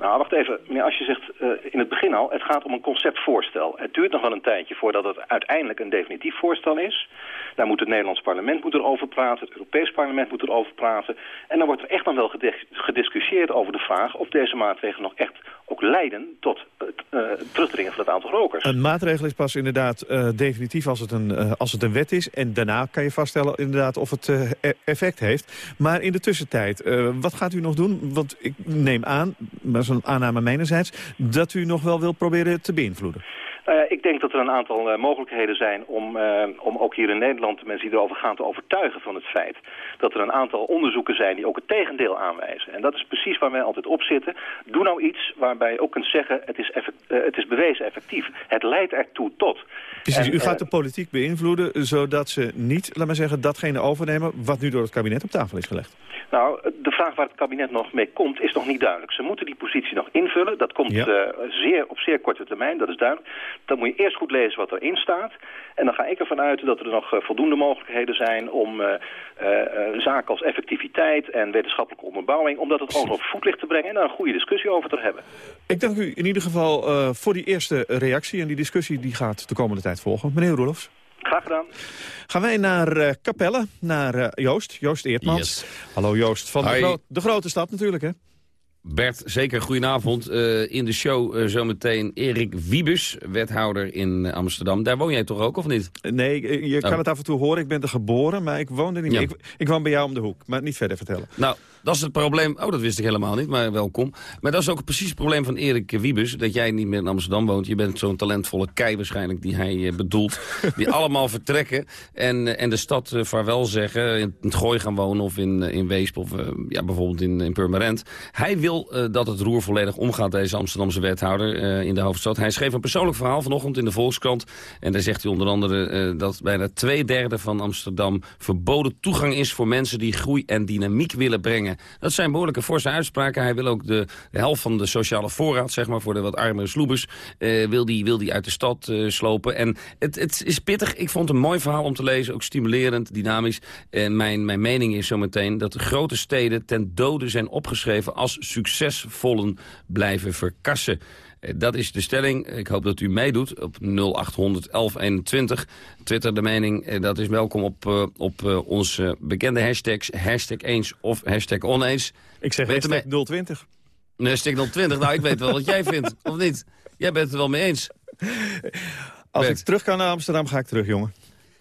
Nou, wacht even. Meneer Als je zegt uh, in het begin al, het gaat om een conceptvoorstel. Het duurt nog wel een tijdje voordat het uiteindelijk een definitief voorstel is. Daar moet het Nederlands parlement moet erover praten, het Europees parlement moet erover praten. En dan wordt er echt dan wel gediscussieerd over de vraag of deze maatregelen nog echt ook leiden tot het uh, terugdringen van het aantal rokers. Een maatregel is pas inderdaad uh, definitief als het, een, uh, als het een wet is. En daarna kan je vaststellen inderdaad of het effect heeft. Maar in de tussentijd, wat gaat u nog doen? Want ik neem aan, maar zo'n aanname mijnerzijds... dat u nog wel wil proberen te beïnvloeden. Uh, ik denk dat er een aantal uh, mogelijkheden zijn om, uh, om ook hier in Nederland de mensen die erover gaan te overtuigen van het feit dat er een aantal onderzoeken zijn die ook het tegendeel aanwijzen. En dat is precies waar wij altijd op zitten. Doe nou iets waarbij je ook kunt zeggen het is, effect, het is bewezen effectief. Het leidt ertoe tot. Precies, en, u gaat de politiek beïnvloeden zodat ze niet, laat maar zeggen, datgene overnemen wat nu door het kabinet op tafel is gelegd. Nou, de vraag waar het kabinet nog mee komt is nog niet duidelijk. Ze moeten die positie nog invullen. Dat komt ja. uh, zeer, op zeer korte termijn, dat is duidelijk. Dan moet je eerst goed lezen wat erin staat. En dan ga ik ervan uit dat er nog eh, voldoende mogelijkheden zijn om uh, uh, zaken als effectiviteit en wetenschappelijke onderbouwing, om dat het gewoon op voetlicht te brengen en daar een goede discussie over te hebben. Ik dank u in ieder geval voor die eerste reactie en die discussie die gaat de komende tijd volgen. Meneer Roelofs. Graag gedaan. Gaan wij naar uh, Capelle, naar uh, Joost, Joost Eertmans. Hallo Joost, van de, gro de, grote stad natuurlijk hè? Bert, zeker goedenavond. Uh, in de show zometeen Erik Wiebus, wethouder in Amsterdam. Daar woon jij toch ook, of niet? Nee, je kan oh. het af en toe horen. Ik ben er geboren, maar ik woonde niet ja. ik, ik woon bij jou om de hoek. Maar niet verder vertellen. Nou, dat is het probleem. Oh, dat wist ik helemaal niet, maar welkom. Maar dat is ook precies het probleem van Erik Wiebus. Dat jij niet meer in Amsterdam woont. Je bent zo'n talentvolle kei waarschijnlijk die hij uh, bedoelt. (laughs) Die allemaal vertrekken en, uh, en de stad uh, vaarwel zeggen. In het Gooi gaan wonen of in, in Weesp of ja, bijvoorbeeld in, in Purmerend. Hij wil dat het roer volledig omgaat, deze Amsterdamse wethouder in de hoofdstad. Hij schreef een persoonlijk verhaal vanochtend in de Volkskrant. En daar zegt hij onder andere dat bijna twee derde van Amsterdam verboden toegang is voor mensen die groei en dynamiek willen brengen dat zijn behoorlijke forse uitspraken. Hij wil ook de, helft van de sociale voorraad, zeg maar, voor de wat armere sloebers, uh, wil, die, wil die uit de stad uh, slopen. En het, het is pittig. Ik vond het een mooi verhaal om te lezen, ook stimulerend, dynamisch. En mijn, mijn mening is zometeen dat de grote steden ten dode zijn opgeschreven als succesvollen blijven verkassen. Eh, dat is de stelling. Ik hoop dat u meedoet op 0800 1121. Twitter de mening, eh, dat is welkom op, uh, op onze bekende hashtags. Hashtag eens of hashtag oneens. Ik zeg weet hashtag 020. Nee, hashtag 020. Nou, ik weet wel wat jij vindt, of niet? Jij bent het er wel mee eens. Als ik terug kan naar Amsterdam, ga ik terug, jongen.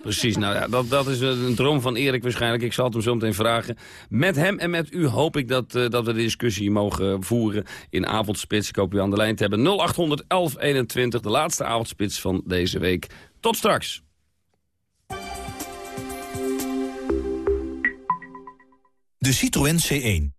Precies, nou ja, dat, dat is een droom van Erik waarschijnlijk. Ik zal het hem zo meteen vragen. Met hem en met u hoop ik dat, uh, dat we de discussie mogen voeren in Avondspits. Ik hoop u aan de lijn te hebben. 0800 1121, de laatste avondspits van deze week. Tot straks. De Citroën C1.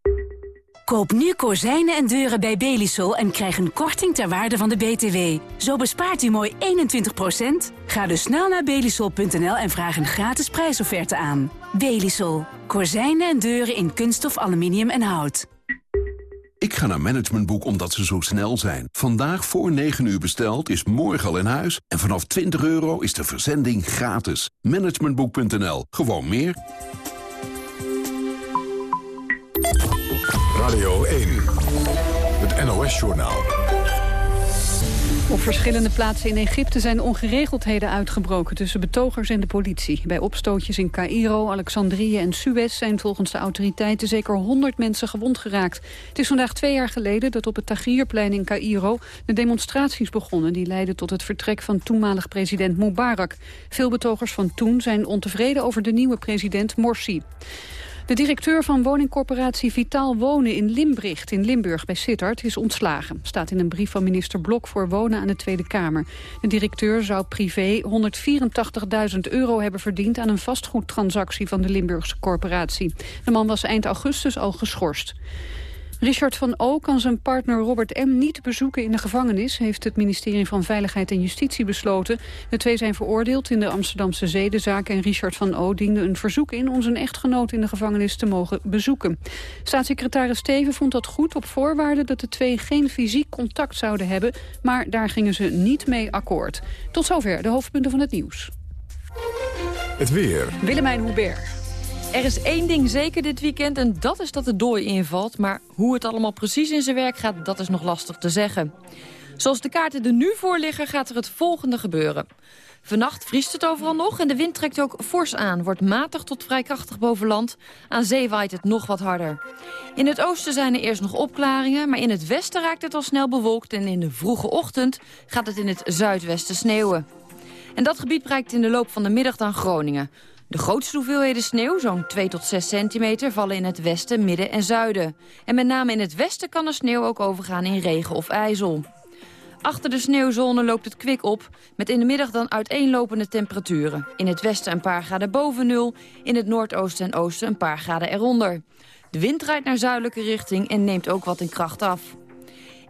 Koop nu kozijnen en deuren bij Belisol en krijg een korting ter waarde van de BTW. Zo bespaart u mooi 21%. Ga dus snel naar belisol.nl en vraag een gratis prijsofferte aan. Belisol. Kozijnen en deuren in kunststof, aluminium en hout. Ik ga naar Managementboek omdat ze zo snel zijn. Vandaag voor 9 uur besteld is morgen al in huis. En vanaf 20 euro is de verzending gratis. Managementboek.nl. Gewoon meer. Radio 1. Het NOS-journaal. Op verschillende plaatsen in Egypte zijn ongeregeldheden uitgebroken tussen betogers en de politie. Bij opstootjes in Cairo, Alexandrië en Suez zijn volgens de autoriteiten zeker 100 mensen gewond geraakt. Het is vandaag twee jaar geleden dat op het Tahrirplein in Cairo de demonstraties begonnen. Die leidden tot het vertrek van toenmalig president Mubarak. Veel betogers van toen zijn ontevreden over de nieuwe president Morsi. De directeur van woningcorporatie Vitaal Wonen in Limbricht in Limburg bij Sittard is ontslagen. Staat in een brief van minister Blok voor Wonen aan de Tweede Kamer. De directeur zou privé 184.000 euro hebben verdiend aan een vastgoedtransactie van de Limburgse corporatie. De man was eind augustus al geschorst. Richard van O kan zijn partner Robert M. niet bezoeken in de gevangenis... heeft het ministerie van Veiligheid en Justitie besloten. De twee zijn veroordeeld in de Amsterdamse zedenzaak... en Richard van O diende een verzoek in om zijn echtgenoot in de gevangenis te mogen bezoeken. Staatssecretaris Steven vond dat goed op voorwaarde dat de twee geen fysiek contact zouden hebben... maar daar gingen ze niet mee akkoord. Tot zover de hoofdpunten van het nieuws. Het weer. Willemijn Hubert. Er is één ding zeker dit weekend en dat is dat de dooi invalt. Maar hoe het allemaal precies in zijn werk gaat, dat is nog lastig te zeggen. Zoals de kaarten er nu voor liggen, gaat er het volgende gebeuren. Vannacht vriest het overal nog en de wind trekt ook fors aan. Wordt matig tot vrij krachtig boven land. Aan zee waait het nog wat harder. In het oosten zijn er eerst nog opklaringen... maar in het westen raakt het al snel bewolkt... en in de vroege ochtend gaat het in het zuidwesten sneeuwen. En dat gebied bereikt in de loop van de middag dan Groningen. De grootste hoeveelheden sneeuw, zo'n 2 tot 6 centimeter, vallen in het westen, midden en zuiden. En met name in het westen kan de sneeuw ook overgaan in regen of ijzel. Achter de sneeuwzone loopt het kwik op, met in de middag dan uiteenlopende temperaturen. In het westen een paar graden boven nul, in het noordoosten en oosten een paar graden eronder. De wind draait naar zuidelijke richting en neemt ook wat in kracht af.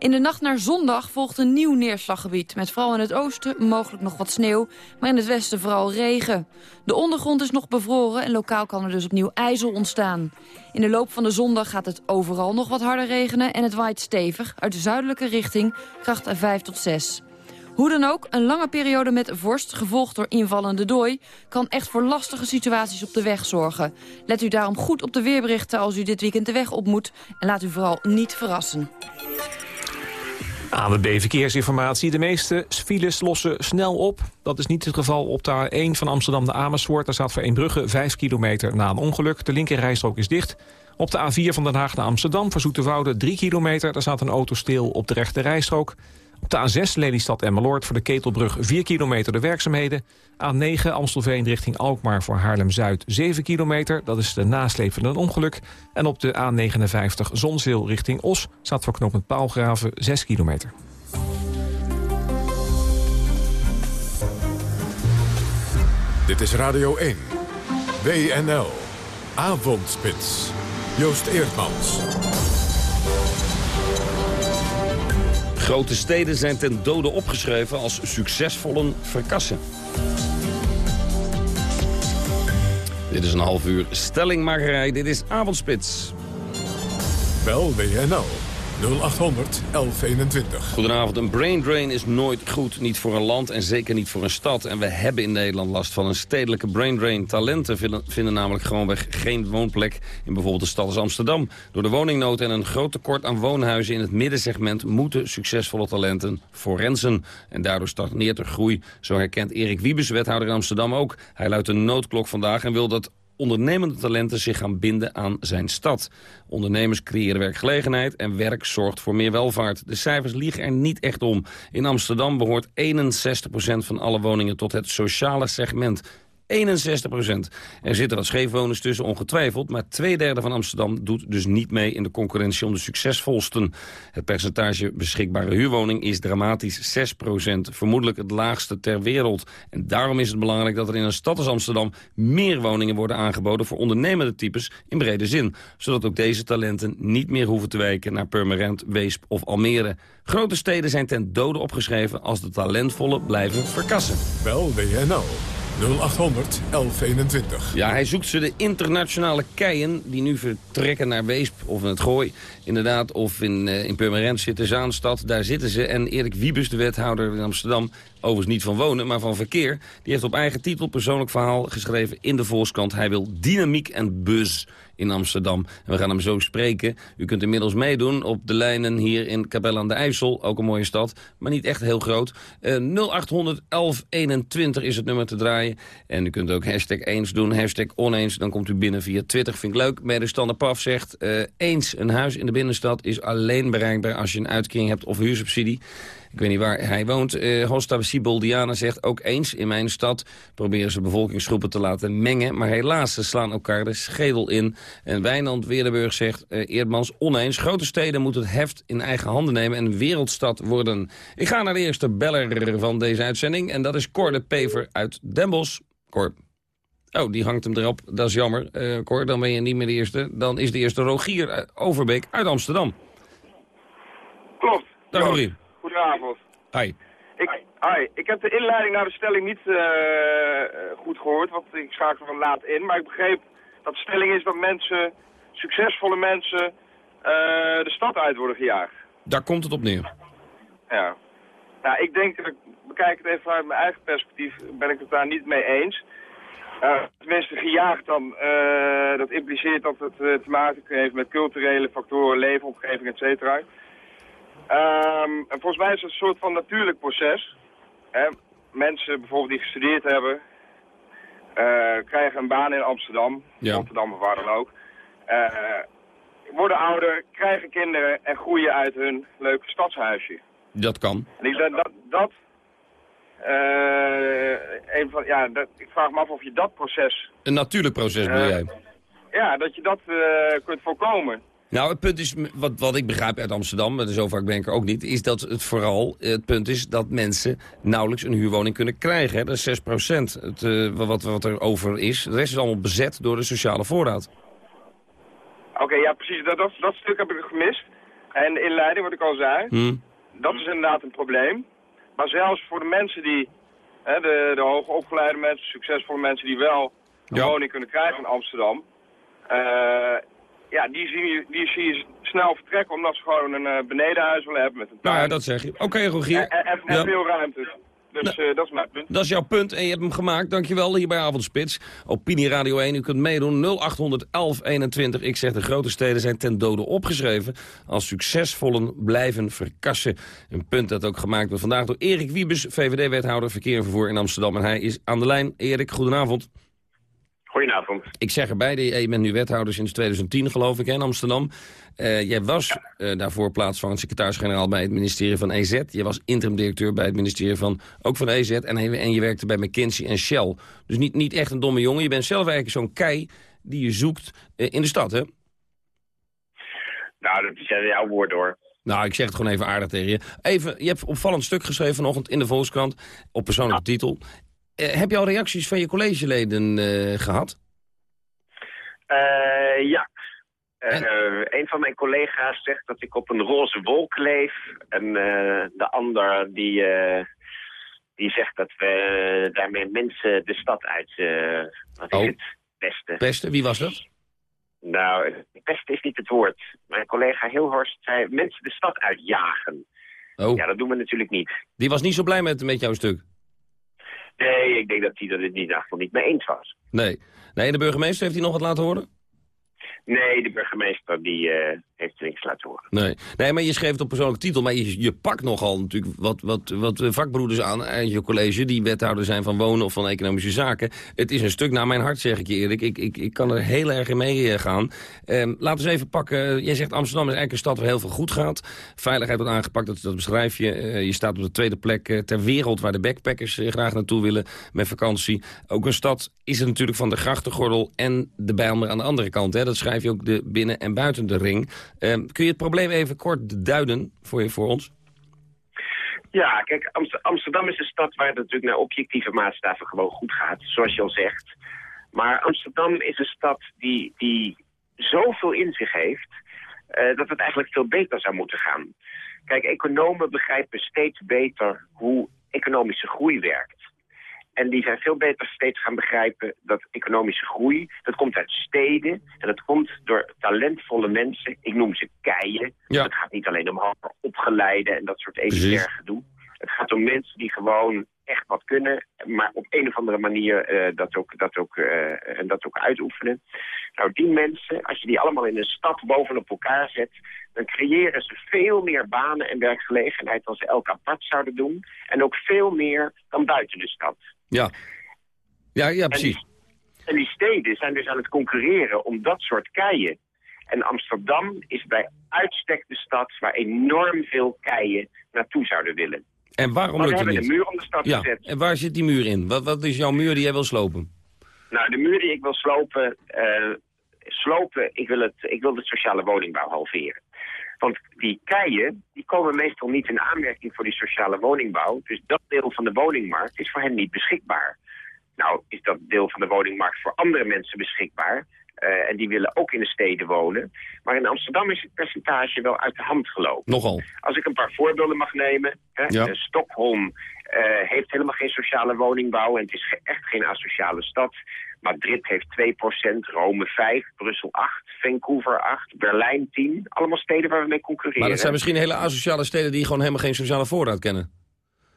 In de nacht naar zondag volgt een nieuw neerslaggebied... met vooral in het oosten mogelijk nog wat sneeuw... maar in het westen vooral regen. De ondergrond is nog bevroren en lokaal kan er dus opnieuw ijzel ontstaan. In de loop van de zondag gaat het overal nog wat harder regenen... en het waait stevig uit de zuidelijke richting, kracht 5 tot 6. Hoe dan ook, een lange periode met vorst, gevolgd door invallende dooi... kan echt voor lastige situaties op de weg zorgen. Let u daarom goed op de weerberichten als u dit weekend de weg op moet... en laat u vooral niet verrassen. ANWB Verkeersinformatie. De meeste files lossen snel op. Dat is niet het geval op de A1 van Amsterdam naar Amersfoort. Daar staat voor Eembrugge 5 kilometer na een ongeluk. De linkerrijstrook is dicht. Op de A4 van Den Haag naar Amsterdam voor Zoeterwoude 3 kilometer. Daar staat een auto stil op de rechte rijstrook. Op de A6 Lelystad Emmeloord voor de Ketelbrug 4 kilometer de werkzaamheden. A9 Amstelveen richting Alkmaar voor Haarlem-Zuid 7 kilometer. Dat is de nasleep van een ongeluk. En op de A59 Zonzeel richting Os staat voor knooppunt Paalgraven 6 kilometer. Dit is Radio 1. WNL. Avondspits. Joost Eerdmans. Grote steden zijn ten dode opgeschreven als succesvolle verkassen. Dit is een half uur stellingmakerij. Dit is Avondspits. Bel WNL 0800 1121. Goedenavond. Een brain drain is nooit goed. Niet voor een land en zeker niet voor een stad. En we hebben in Nederland last van een stedelijke brain drain. Talenten vinden, namelijk gewoonweg geen woonplek in bijvoorbeeld de stad als Amsterdam. Door de woningnood en een groot tekort aan woonhuizen in het middensegment... moeten succesvolle talenten forensen. En daardoor stagneert er groei. Zo herkent Erik Wiebes, wethouder in Amsterdam ook. Hij luidt een noodklok vandaag en wil dat ondernemende talenten zich gaan binden aan zijn stad. Ondernemers creëren werkgelegenheid en werk zorgt voor meer welvaart. De cijfers liegen er niet echt om. In Amsterdam behoort 61% van alle woningen tot het sociale segment. 61 procent. Er zitten wat scheefwoners tussen, ongetwijfeld... maar twee derde van Amsterdam doet dus niet mee in de concurrentie om de succesvolsten. Het percentage beschikbare huurwoning is dramatisch 6 procent. Vermoedelijk het laagste ter wereld. En daarom is het belangrijk dat er in een stad als Amsterdam... meer woningen worden aangeboden voor ondernemende types in brede zin. Zodat ook deze talenten niet meer hoeven te wijken naar Purmerend, Weesp of Almere. Grote steden zijn ten dode opgeschreven als de talentvolle blijven verkassen. Bel WNL 0800 1121. Ja, hij zoekt ze de internationale keien die nu vertrekken naar Weesp of in het Gooi. Inderdaad, of in, uh, in Purmerend zitten, Zaanstad, daar zitten ze. En Erik Wiebus, de wethouder in Amsterdam, overigens niet van wonen, maar van verkeer... die heeft op eigen titel persoonlijk verhaal geschreven in de Volkskrant. Hij wil dynamiek en buzz in Amsterdam. En we gaan hem zo spreken. U kunt inmiddels meedoen op de lijnen hier in Capelle aan de IJssel. Ook een mooie stad, maar niet echt heel groot. Uh, 0800 1121 is het nummer te draaien. En u kunt ook hashtag eens doen, hashtag oneens. Dan komt u binnen via Twitter, vind ik leuk. Medestander Paf zegt, uh, eens een huis in de binnenstad is alleen bereikbaar als je een uitkering hebt of huursubsidie. Ik weet niet waar hij woont. Uh, Hosta Siboldiana zegt ook eens in mijn stad... proberen ze bevolkingsgroepen te laten mengen. Maar helaas, ze slaan elkaar de schedel in. En Wijnand Weerdenburg zegt uh, Eerdmans oneens. Grote steden moeten het heft in eigen handen nemen... en een wereldstad worden. Ik ga naar de eerste beller van deze uitzending. En dat is Cor de Pever uit Den Bosch. Cor. Oh, die hangt hem erop. Dat is jammer. Uh, Cor, dan ben je niet meer de eerste. Dan is de eerste Rogier Overbeek uit Amsterdam. Klopt. Dag Rogier. Goedenavond. Hi. Ik, hi. ik heb de inleiding naar de stelling niet uh, goed gehoord, want ik schakel van laat in. Maar ik begreep dat de stelling is dat mensen, succesvolle mensen, uh, de stad uit worden gejaagd. Daar komt het op neer. Ja. Nou, ik denk, ik bekijk het even vanuit mijn eigen perspectief, ben ik het daar niet mee eens. Uh, tenminste, gejaagd dan, dat impliceert dat het te maken heeft met culturele factoren, leefomgeving, et cetera. Um, en volgens mij is het een soort van natuurlijk proces. Hè? Mensen bijvoorbeeld die gestudeerd hebben, uh, krijgen een baan in Amsterdam, ja. Rotterdam of waar dan ook. Uh, worden ouder, krijgen kinderen en groeien uit hun leuke stadshuisje. Dat kan. En ik, dat, dat, uh, een van, ja, dat, ik vraag me af of je dat proces... Een natuurlijk proces bedoel jij? Ja, dat je dat kunt voorkomen. Nou, het punt is, wat, wat ik begrijp uit Amsterdam, maar zo vaak ben ik er ook niet... is dat het vooral, het punt is dat mensen nauwelijks een huurwoning kunnen krijgen. Hè? Dat is 6 procent het, uh, wat, wat er over is. De rest is allemaal bezet door de sociale voorraad. Oké, ja precies. Dat, dat, dat, stuk heb ik gemist. En de inleiding, wat ik al zei, hmm. dat is inderdaad een probleem. Maar zelfs voor de mensen die, hè, de, de hoogopgeleide mensen, succesvolle mensen die wel een woning kunnen krijgen in Amsterdam... Uh, ja, die zie, je, die zie je snel vertrekken omdat ze gewoon een uh, benedenhuis willen hebben met een tuin. Nou ja, dat zeg je. Oké, okay, Rogier. En, en, en veel ruimte. Dus nou, uh, dat is mijn punt. Dat is jouw punt en je hebt hem gemaakt. Dankjewel hier bij Avondspits. Opinie Radio 1, u kunt meedoen 0800 1121. Ik zeg de grote steden zijn ten dode opgeschreven... als succesvollen blijven verkassen. Een punt dat ook gemaakt wordt vandaag door Erik Wiebes... VVD-wethouder Verkeer en Vervoer in Amsterdam. En hij is aan de lijn. Erik, goedenavond. Goedenavond. Ik zeg erbij, je bent nu wethouder sinds 2010 geloof ik in Amsterdam. Uh, jij was uh, daarvoor plaatsvangend secretaris-generaal bij het ministerie van EZ. Je was interim-directeur bij het ministerie van, ook van EZ. En, en je werkte bij McKinsey en Shell. Dus niet, niet echt een domme jongen. Je bent zelf eigenlijk zo'n kei die je zoekt uh, in de stad, hè? Nou, dat is jouw woord hoor. Nou, ik zeg het gewoon even aardig tegen je. Even, je hebt een opvallend stuk geschreven vanochtend in de Volkskrant... op persoonlijke ja. titel. Uh, heb je al reacties van je collegeleden uh, gehad? Uh, ja. een van mijn collega's zegt dat ik op een roze wolk leef. En de ander die, die zegt dat we daarmee mensen de stad uit... wat oh. is het? Pesten. Pesten? Wie was dat? Nou, pesten is niet het woord. Mijn collega Hilhorst zei mensen de stad uitjagen. Oh. Ja, dat doen we natuurlijk niet. Die was niet zo blij met, met jouw stuk? Nee, ik denk dat hij dat het in niet mee eens was. Nee. nee, de burgemeester heeft hij nog wat laten horen? Nee, de burgemeester die, uh, heeft niks laten horen. Nee. nee, maar je schreef het op persoonlijke titel. Maar je, je pakt nogal natuurlijk wat, wat, wat vakbroeders aan uit je college... die wethouder zijn van wonen of van economische zaken. Het is een stuk naar mijn hart, zeg ik je eerlijk. Ik, ik, ik kan er heel erg in meegaan. Um, laten we eens even pakken. Jij zegt Amsterdam is eigenlijk een stad waar heel veel goed gaat. Veiligheid wordt aangepakt, dat, dat beschrijf je. Je staat op de tweede plek ter wereld... waar de backpackers graag naartoe willen met vakantie. Ook een stad is er natuurlijk van de grachtengordel en de Bijlmer aan de andere kant. Hè. Dat je ook de binnen- en buiten de ring... Um, kun je het probleem even kort duiden voor, je, voor ons? Ja, kijk, Amsterdam is een stad waar het natuurlijk naar objectieve maatstaven gewoon goed gaat, zoals je al zegt. Maar Amsterdam is een stad die, die zoveel in zich heeft, uh, dat het eigenlijk veel beter zou moeten gaan. Kijk, economen begrijpen steeds beter hoe economische groei werkt. En die zijn veel beter steeds gaan begrijpen dat economische groei, dat komt uit steden. En dat komt door talentvolle mensen. Ik noem ze keien. Ja. Het gaat niet alleen om hoger opgeleide en dat soort elitair gedoe. Het gaat om mensen die gewoon echt wat kunnen, maar op een of andere manier uh, dat, ook, dat, ook, uh, en dat ook uitoefenen. Nou, die mensen, als je die allemaal in een stad bovenop elkaar zet, dan creëren ze veel meer banen en werkgelegenheid dan ze elk apart zouden doen. En ook veel meer dan buiten de stad. Ja, ja, ja precies. En die, en die steden zijn dus aan het concurreren om dat soort keien. En Amsterdam is bij uitstek de stad waar enorm veel keien naartoe zouden willen. En waarom maar we hebben niet? de muur om de stad ja. gezet. En waar zit die muur in? Wat, wat is jouw muur die jij wil slopen? Nou, de muur die ik wil slopen, uh, slopen ik, wil het, ik wil de sociale woningbouw halveren. Want die keien, die komen meestal niet in aanmerking voor die sociale woningbouw. Dus dat deel van de woningmarkt is voor hen niet beschikbaar. Nou, is dat deel van de woningmarkt voor andere mensen beschikbaar. Uh, en die willen ook in de steden wonen. Maar in Amsterdam is het percentage wel uit de hand gelopen. Nogal. Als ik een paar voorbeelden mag nemen. Hè, Ja. uh, Stockholm uh, heeft helemaal geen sociale woningbouw. En het is echt geen asociale stad. Madrid heeft 2%, Rome 5, Brussel 8, Vancouver 8, Berlijn 10. Allemaal steden waar we mee concurreren. Maar dat zijn misschien hele asociale steden die gewoon helemaal geen sociale voorraad kennen.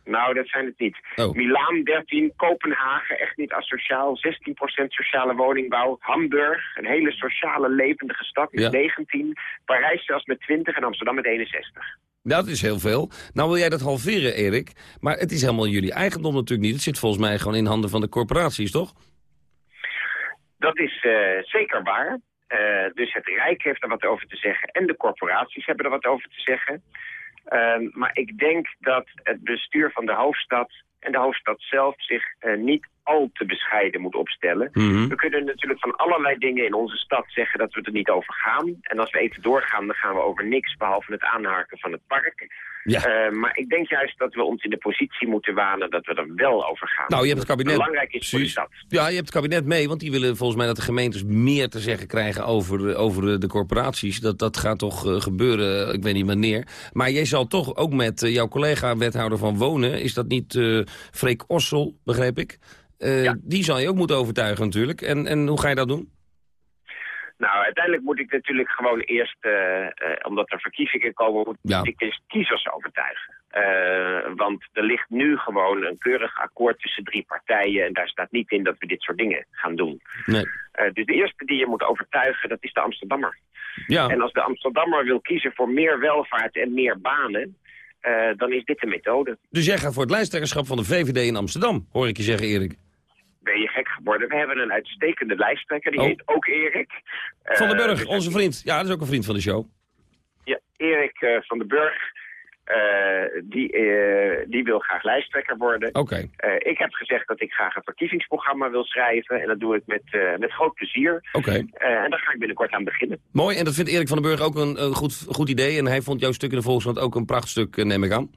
Nou, dat zijn het niet. Oh. Milaan 13, Kopenhagen echt niet asociaal, 16% sociale woningbouw. Hamburg, een hele sociale levendige stad, is Ja. 19. Parijs zelfs met 20 en Amsterdam met 61. Dat is heel veel. Nou wil jij dat halveren, Erik. Maar het is helemaal jullie eigendom natuurlijk niet. Het zit volgens mij gewoon in handen van de corporaties, toch? Dat is eh, zeker waar. Eh, dus het Rijk heeft er wat over te zeggen en de corporaties hebben er wat over te zeggen. Ehm, maar ik denk dat het bestuur van de hoofdstad en de hoofdstad zelf zich eh, niet al te bescheiden moet opstellen. Mhm. We kunnen natuurlijk van allerlei dingen in onze stad zeggen dat we er niet over gaan. En als we even doorgaan, dan gaan we over niks behalve het aanhaken van het park. Ja. Eh, maar ik denk juist dat we ons in de positie moeten wanen dat we er wel over gaan. Nou, je hebt het kabinet... belangrijk is voor de stad. Ja, je hebt het kabinet mee, want die willen volgens mij dat de gemeentes meer te zeggen krijgen over, over de- corporaties. Dat, dat gaat toch eh, gebeuren, ik weet niet wanneer. Maar jij zal toch ook met eh, jouw collega wethouder van Wonen, is dat niet eh Freek Ossel, begreep ik? Die zal je ook moeten overtuigen natuurlijk. En, en hoe ga je dat doen? Nou, uiteindelijk moet ik natuurlijk gewoon eerst, eh, eh, omdat er verkiezingen komen, moet Ja. ik dus kiezers overtuigen. Eh, want er ligt nu gewoon een keurig akkoord tussen drie partijen en daar staat niet in dat we dit soort dingen gaan doen. Nee. Dus de eerste die je moet overtuigen, dat is de Amsterdammer. Ja. En als de Amsterdammer wil kiezen voor meer welvaart en meer banen, dan is dit de methode. Dus jij gaat voor het lijsttrekkerschap van de VVD in Amsterdam, hoor ik je zeggen, Erik. Ben je gek geworden? We hebben een uitstekende lijsttrekker, die Oh. heet ook Erik. Van den Eh, Burg, dus- onze vriend. Ja, dat is ook een vriend van de show. Ja, Erik eh, van den Burg, eh, die, eh, die wil graag lijsttrekker worden. Oké. Eh, ik heb gezegd dat ik graag een verkiezingsprogramma wil schrijven. En dat doe ik met, eh, met groot plezier. Oké. Eh, en daar ga ik binnenkort aan beginnen. Mooi, en dat vindt Erik van den Burg ook een, goed, goed idee. En hij vond jouw stuk in de Volkskrant ook een prachtstuk, eh, neem ik aan.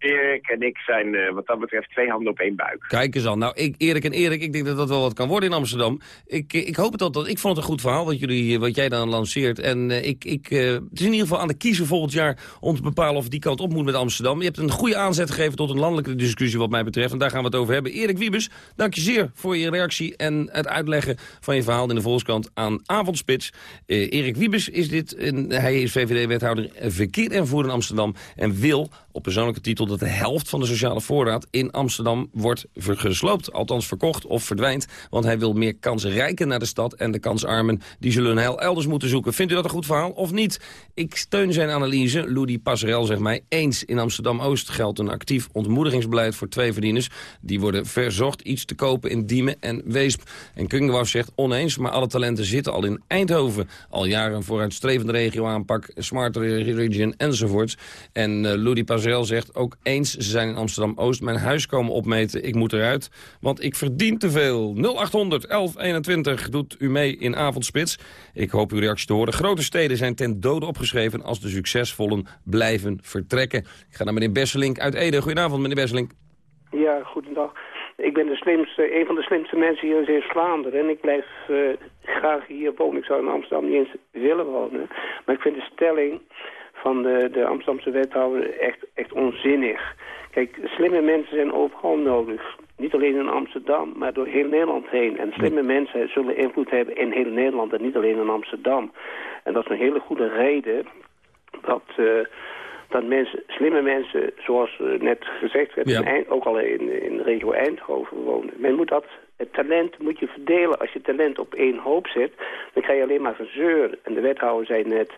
Erik en ik zijn eh, wat dat betreft twee handen op één buik. Kijk eens aan. Nou, ik, Erik en Erik, ik denk dat dat wel wat kan worden in Amsterdam. Ik, eh, ik hoop het altijd. Ik vond het een goed verhaal wat, jullie, wat jij dan lanceert. En eh, ik, ik, eh, het is in ieder geval aan de kiezer volgend jaar om te bepalen of die kant op moet met Amsterdam. Je hebt een goede aanzet gegeven tot een landelijke discussie wat mij betreft. En daar gaan we het over hebben. Erik Wiebes, dank je zeer voor je reactie en het uitleggen van je verhaal in de Volkskrant aan Avondspits. Eh, Erik Wiebes is dit. Hij is VVD-wethouder verkeer en voer in Amsterdam. En wil op persoonlijke titel dat de helft van de sociale voorraad in Amsterdam wordt gesloopt. Althans verkocht of verdwijnt. Want hij wil meer kansrijken naar de stad. En de kansarmen die zullen heil elders moeten zoeken. Vindt u dat een goed verhaal of niet? Ik steun zijn analyse. Louis Passerel zegt mij eens. In Amsterdam-Oost geldt een actief ontmoedigingsbeleid voor twee verdieners. Die worden verzocht iets te kopen in Diemen en Weesp. En Kungwaf zegt oneens, maar alle talenten zitten al in Eindhoven. Al jaren een vooruitstrevende regio-aanpak, smart region enzovoorts. En uh, Louis Passerel zegt ook eens, ze zijn in Amsterdam-Oost mijn huis komen opmeten. Ik moet eruit, want ik verdien te veel. 0800 1121 doet u mee in Avondspits. Ik hoop uw reactie te horen. Grote steden zijn ten dode opgeschreven als de succesvollen blijven vertrekken. Ik ga naar meneer Besselink uit Ede. Goedenavond, meneer Besselink. Ja, goedendag. Ik ben de slimste, een van de slimste mensen hier in Zeeuws-Vlaanderen. En ik blijf uh, graag hier wonen. Ik zou in Amsterdam niet eens willen wonen. Maar ik vind de stelling van de, de Amsterdamse wethouder echt, echt onzinnig. Kijk, slimme mensen zijn overal nodig. Niet alleen in Amsterdam, maar door heel Nederland heen. En slimme mensen zullen invloed hebben in heel Nederland en niet alleen in Amsterdam. En dat is een hele goede reden dat... Uh, dat mensen, slimme mensen, zoals uh, net gezegd werd, ja. Ook al in, in de regio Eindhoven wonen. Men moet dat, het talent moet je verdelen. Als je talent op één hoop zet, dan krijg je alleen maar gezeur. En de wethouder zei net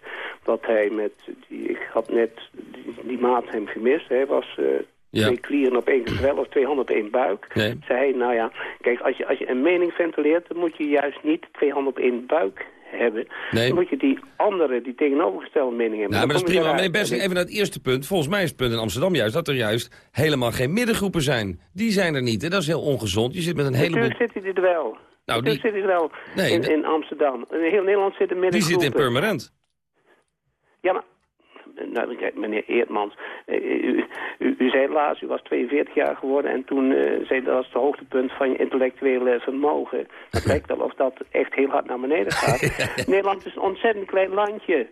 dat hij met, die, ik had net die, die maat hem gemist, hij was... Uh, ja. twee klieren op één geweld of twee handen op één buik. Nee. Zei hij, nou ja, kijk, als je, als je een mening ventileert, dan moet je juist niet twee handen op één buik hebben. Nee. Dan moet je die andere, die tegenovergestelde mening hebben. Nou, maar dat is prima. Meneer Bessing, even naar het eerste punt. Volgens mij is het punt in Amsterdam juist dat er juist helemaal geen middengroepen zijn. Die zijn er niet. En dat is heel ongezond. Je zit met een heleboel... Natuurlijk zit hij er wel. Nou, die... zit hij er wel nee, in, in Amsterdam. In heel Nederland zitten middengroepen. Die zit in permanent. Ja, maar nou, meneer Eertmans, u, u, u, zei laatst, u was 42 jaar geworden en toen uh, zei dat was het hoogtepunt van je intellectuele vermogen. Het (laughs) lijkt wel of dat echt heel hard naar beneden gaat. (laughs) Nederland is een ontzettend klein landje.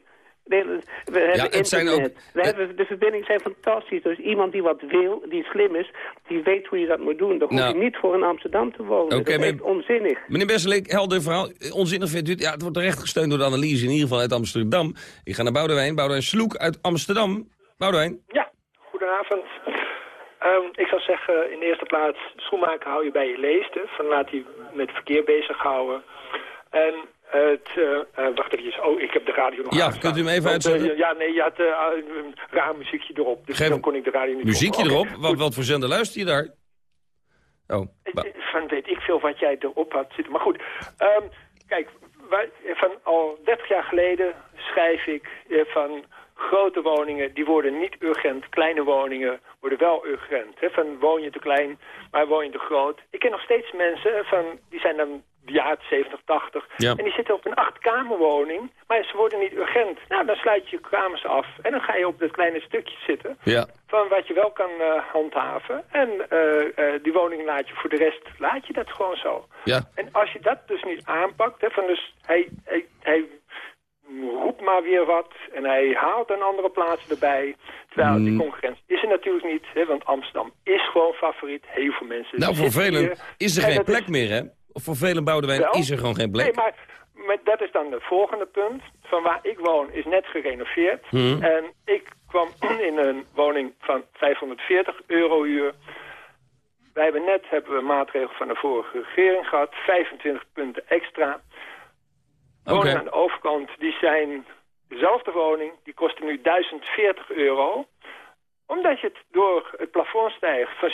Nee, we hebben ja, het zijn ook... We hebben, de verbindingen zijn fantastisch. Dus iemand die wat wil, die slim is, die weet hoe je dat moet doen. Dan hoef nou, je niet voor in Amsterdam te wonen. Okay, dat is echt onzinnig. Meneer Besselink, helder verhaal. Onzinnig vindt u het? Ja, het wordt terecht gesteund door de analyse, in ieder geval uit Amsterdam. Ik ga naar Boudewijn. Boudewijn Sloek uit Amsterdam. Boudewijn. Ja, goedenavond. Um, ik zou zeggen, in de eerste plaats, schoenmaker hou je bij je leeste. Van laat hij met verkeer bezighouden. En het, uh, wacht even, oh, ik heb de radio nog Ja, aanstaan. kunt u hem even uitzetten? Uh, ja, nee, je had een raar muziekje erop, dus Geef dan kon ik de radio niet Muziekje op. erop? Okay, wat, wat voor zender luister je daar? Oh. Van weet ik veel wat jij erop had zitten. Maar goed, um, kijk, wij, van al 30 jaar geleden schrijf ik van grote woningen, die worden niet urgent. Kleine woningen worden wel urgent. Hè? Van woon je te klein, maar woon je te groot. Ik ken nog steeds mensen, van, die zijn dan jaren 70, 80. Ja. En die zitten op een achtkamerwoning, maar ze worden niet urgent. Nou, dan sluit je je kamers af en dan ga je op dat kleine stukje zitten. Ja. Van wat je wel kan eh, handhaven. En eh, eh, die woning laat je voor de rest, laat je dat gewoon zo. Ja. En als je dat dus niet aanpakt, hè, van dus hij, hij, hij roept maar weer wat en hij haalt een andere plaats erbij. Terwijl die Mm. concurrentie is er natuurlijk niet, hè, want Amsterdam is gewoon favoriet. Heel veel mensen Nou, voor velen is er En geen plek meer, hè? Voor velen Boudewijn Wel? is er gewoon geen plek. Nee, maar, maar dat is dan het volgende punt. Van waar ik woon is net gerenoveerd. Hmm. En ik kwam (clears throat) in een woning van 540 euro huur. Wij hebben net hebben we een maatregel van de vorige regering gehad. 25 punten extra. Woningen aan de overkant, die zijn dezelfde woning. Die kosten nu 1040 euro omdat je het door het plafond stijgt van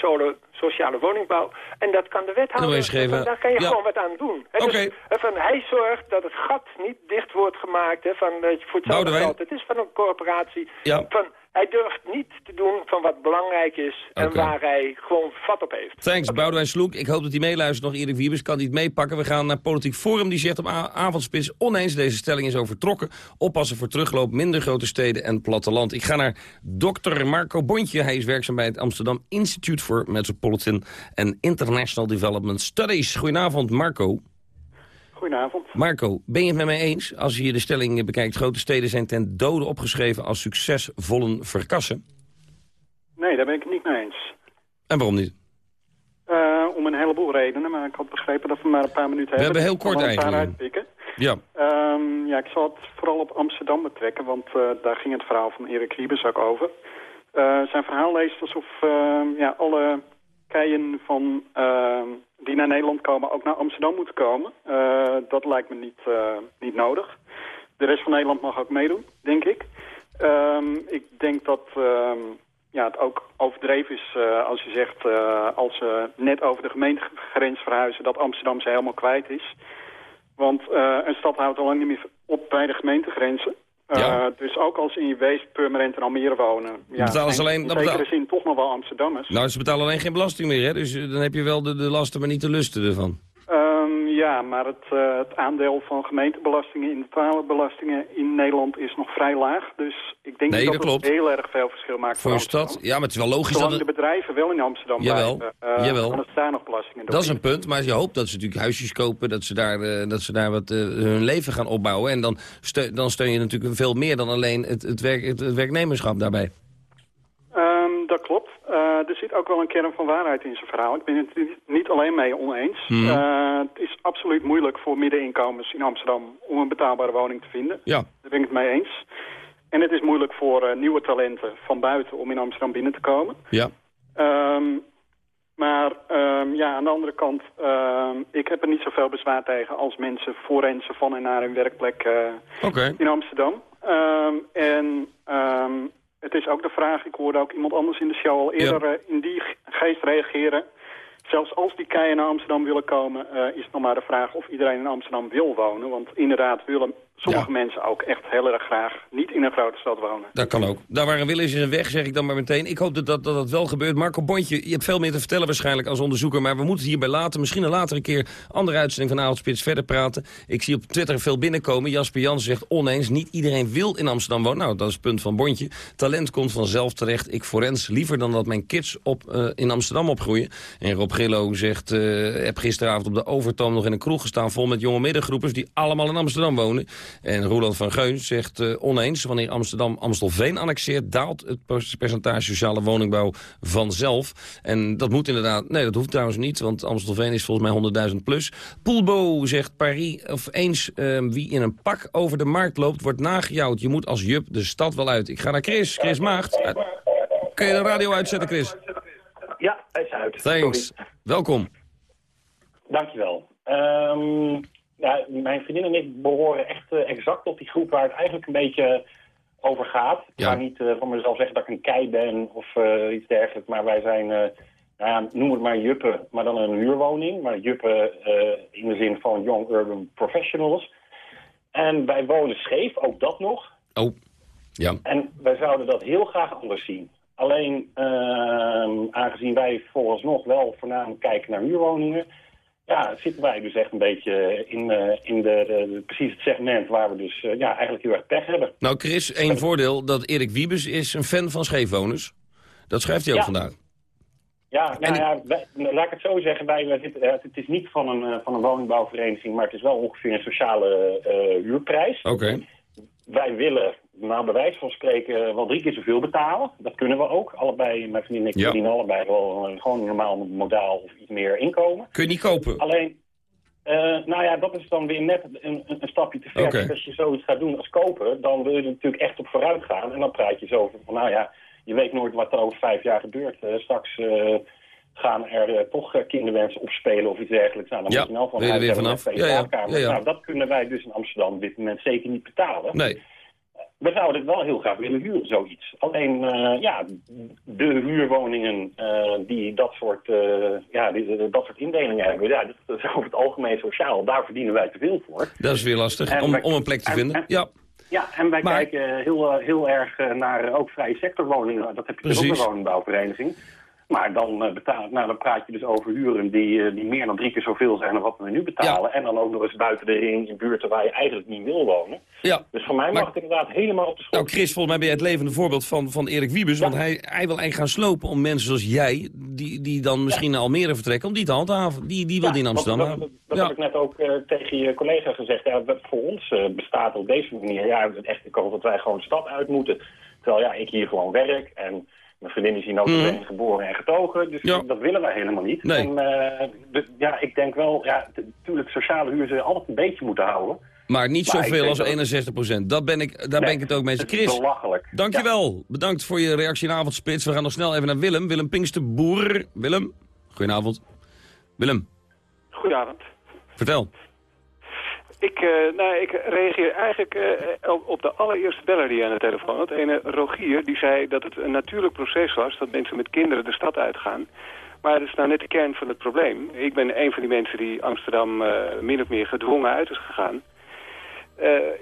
sociale woningbouw. En dat kan de wethouder. en daar kan je ja. gewoon wat aan doen. Hè, dus, hè, van, hij zorgt dat het gat niet dicht wordt gemaakt. Hè, van, voor hetzelfde geld. Het is van een corporatie. Ja. Van, hij durft niet te doen van wat belangrijk is. En waar hij gewoon vat op heeft. Thanks, Boudewijn Sloek. Ik hoop dat hij meeluistert nog. Erik Wiebes kan hij het meepakken. We gaan naar Politiek Forum. Die zegt op avondspits oneens. Deze stelling is overtrokken. Oppassen voor terugloop, minder grote steden en platteland. Ik ga naar dokter Marco Bontje. Hij is werkzaam bij het Amsterdam Institute for Metropolitan and International Development Studies. Goedenavond, Marco. Goedenavond. Marco, ben je het met mij eens als je de stelling bekijkt... grote steden zijn ten dode opgeschreven als succesvollen verkassen? Nee, daar ben ik het niet mee eens. En waarom niet? Eh, om een heleboel redenen, maar ik had begrepen dat we maar een paar minuten We hebben. hebben heel kort eigenlijk. Ja. Ehm, ja, ik zal het vooral op Amsterdam betrekken, want eh, daar ging het verhaal van Erik Wiebes ook over. Eh, zijn verhaal leest alsof ehm, ja, alle keien van, ehm, die naar Nederland komen ook naar Amsterdam moeten komen. Eh, dat lijkt me niet, eh, niet nodig. De rest van Nederland mag ook meedoen, denk ik. Ehm, ik denk dat ehm, ja, het ook overdreven is eh, als je zegt... als ze net over de gemeentegrens verhuizen... dat Amsterdam ze helemaal kwijt is. Want een stad houdt al lang niet meer op bij de gemeentegrenzen. Eh, Ja. Dus ook als in je wees permanent in Almere wonen... Ja, betalen ze alleen- in zekere betaal- zin toch nog wel Amsterdammers. Nou, ze betalen alleen geen belasting meer, hè? Dus eh, dan heb je wel de, de lasten, maar niet de lusten ervan. Ja, maar het, eh, het aandeel van gemeentebelastingen in de totaalbelastingen in Nederland is nog vrij laag. Dus ik denk Nee, dat dat, klopt. het heel erg veel verschil maakt Voor een stad? Ja, maar het is wel logisch dat het... de bedrijven wel in Amsterdam Jawel, blijven, eh, jawel. is daar nog belastingen Dat is een punt, maar je hoopt dat ze natuurlijk huisjes kopen... dat ze daar, eh, dat ze daar wat hun leven gaan opbouwen. En dan steun, dan steun je natuurlijk veel meer dan alleen het, het, werk, het, het werknemerschap daarbij. Eh, er zit ook wel een kern van waarheid in zijn verhaal. Ik ben het niet- alleen mee oneens. Mhm. Eh, het is absoluut moeilijk voor middeninkomens in Amsterdam om een betaalbare woning te vinden. Ja. Daar ben ik het mee eens. En het is moeilijk voor eh, nieuwe talenten van buiten om in Amsterdam binnen te komen. Ja. Ehm, maar ehm, ja, aan de andere kant, ehm, ik heb er niet zoveel bezwaar tegen als mensen voorrensen van en naar hun werkplek in Amsterdam. En het is ook de vraag, ik hoorde ook iemand anders in de show al eerder eh, in die ge- geest reageren. Zelfs als die keien naar Amsterdam willen komen, eh, is het nog maar de vraag of iedereen in Amsterdam wil wonen. Want inderdaad willen sommige mensen ook echt heel erg graag niet in een grote stad wonen. Dat kan ook. Daar waar een wil is, is een weg, zeg ik dan maar meteen. Ik hoop dat dat, dat, dat wel gebeurt. Marco Bontje, je hebt veel meer te vertellen waarschijnlijk als onderzoeker... maar we moeten hierbij laten. Misschien een latere keer andere uitzending van Avondspits verder praten. Ik zie op Twitter veel binnenkomen. Jasper Jans zegt oneens, niet iedereen wil in Amsterdam wonen. Nou, dat is het punt van Bontje. Talent komt vanzelf terecht. Ik forens liever dan dat mijn kids op, eh, in Amsterdam opgroeien. En Rob Gillo zegt, eh heb gisteravond op de Overtoom nog in een kroeg gestaan... vol met jonge middengroepers die allemaal in Amsterdam wonen. En Roland van Geuns zegt eh, oneens... wanneer Amsterdam Amstelveen annexeert... daalt het per- percentage sociale woningbouw vanzelf. En dat moet inderdaad... Nee, dat hoeft trouwens niet, want Amstelveen is volgens mij 100.000 plus. Poelbo zegt Paris, of eens... eh, wie in een pak over de markt loopt, wordt nagejouwd. Je moet als jup de stad wel uit. Ik ga naar Chris. Chris Maagd. Kun je de radio uitzetten, Chris? Ja, hij is uit. Thanks. Welkom. Dankjewel. Ehm ja, mijn vriendin en ik behoren echt eh, exact tot die groep waar het eigenlijk een beetje over gaat. Ik Ja. ga niet eh, van mezelf zeggen dat ik een kei ben of eh, iets dergelijks, maar wij zijn, nou ja, noem het maar juppen, maar dan een huurwoning. Maar juppen in de zin van young urban professionals. En wij wonen scheef, ook dat nog. Oh. Ja. En wij zouden dat heel graag anders zien. Alleen, ehm, aangezien wij vooralsnog wel voornamelijk kijken naar huurwoningen... ja, zitten wij dus echt een beetje in, eh, in de, precies het segment waar we dus eh, ja, eigenlijk heel erg pech hebben. Nou, Chris, één voordeel dat Erik Wiebes is een fan van scheefwoners. Dat schrijft hij ook Ja. vandaag. Ja, nou ja, wij- laat ik het zo zeggen. Wij, wij zitten, eh, het is niet van een, van een woningbouwvereniging, maar het is wel ongeveer een sociale huurprijs. Oké. Wij willen, nou bij wijze van spreken, wel drie keer zoveel betalen. Dat kunnen we ook. Allebei, mijn vriendin en ik Ja. verdienen allebei wel een, gewoon een normaal modaal of iets meer inkomen. Kun je niet kopen? Alleen, eh, nou ja, dat is dan weer net een, een, stapje te ver. Oké. Kijk, Als je zoiets gaat doen als kopen, dan wil je er natuurlijk echt op vooruit gaan. En dan praat je zo over van, nou ja, je weet nooit wat er over vijf jaar gebeurt. Eh, straks eh, gaan er eh, toch eh, kinderwensen opspelen of iets dergelijks. Nou, dan Ja, moet je snel van er weer vanaf? Ja. Ja, ja. Nou, dat kunnen wij dus in Amsterdam op dit moment zeker niet betalen. Nee. We zouden het wel heel graag willen huren, zoiets. Alleen, eh, ja, de huurwoningen eh, die dat soort, eh, ja, die, dat soort indelingen hebben, ja, dat is over het algemeen sociaal. Daar verdienen wij te veel voor. Dat is weer lastig, En om, wij- om een plek te en- vinden. en- Ja, Ja, en wij Maar- kijken heel, heel erg naar ook vrije sectorwoningen. Dat heb je dus ook Precies. een woningbouwvereniging. Maar dan, eh, betaal, nou, dan praat je dus over huren die, eh, die meer dan drie keer zoveel zijn dan wat we nu betalen. En dan ook nog eens buiten de ring in buurten waar je eigenlijk niet wil wonen. ja. Dus voor mij mag het inderdaad helemaal op de schop. Nou, Chris, volgens mij ben jij het levende voorbeeld van, van Erik Wiebes. Want hij, hij wil eigenlijk gaan slopen om mensen zoals jij... die, die dan misschien naar Almere vertrekken, om die te handhaven. Die, die wil die in Amsterdam dat, dat, dat heb ik net ook eh, tegen je collega gezegd. Ja, voor ons bestaat op deze manier ja, het echt de kans dat wij gewoon de stad uit moeten. Terwijl ja, ik hier gewoon werk en mijn vriendin is hier ook Mhm. geboren en getogen. Dus Ja. dat willen wij helemaal niet. Nee. En, eh, de- ja, ik denk wel, ja, natuurlijk sociale huur je altijd een beetje moeten houden. Maar niet Maar zoveel als dat- 61 procent. Dat ben ik, daar ben ik het ook mee eens. Chris, belachelijk. dankjewel. Bedankt voor je reactie in Avondspits. We gaan nog snel even naar Willem. Willem Pinksterboer. Willem, goedenavond. Willem, Goedenavond. vertel. Ik, eh, nou, ik reageer eigenlijk eh, op, de allereerste beller die aan de telefoon had. Ene Rogier, die zei dat het een natuurlijk proces was... dat mensen met kinderen de stad uitgaan. Maar dat is nou net de kern van het probleem. Ik ben een van die mensen die Amsterdam eh, min of meer gedwongen uit is gegaan.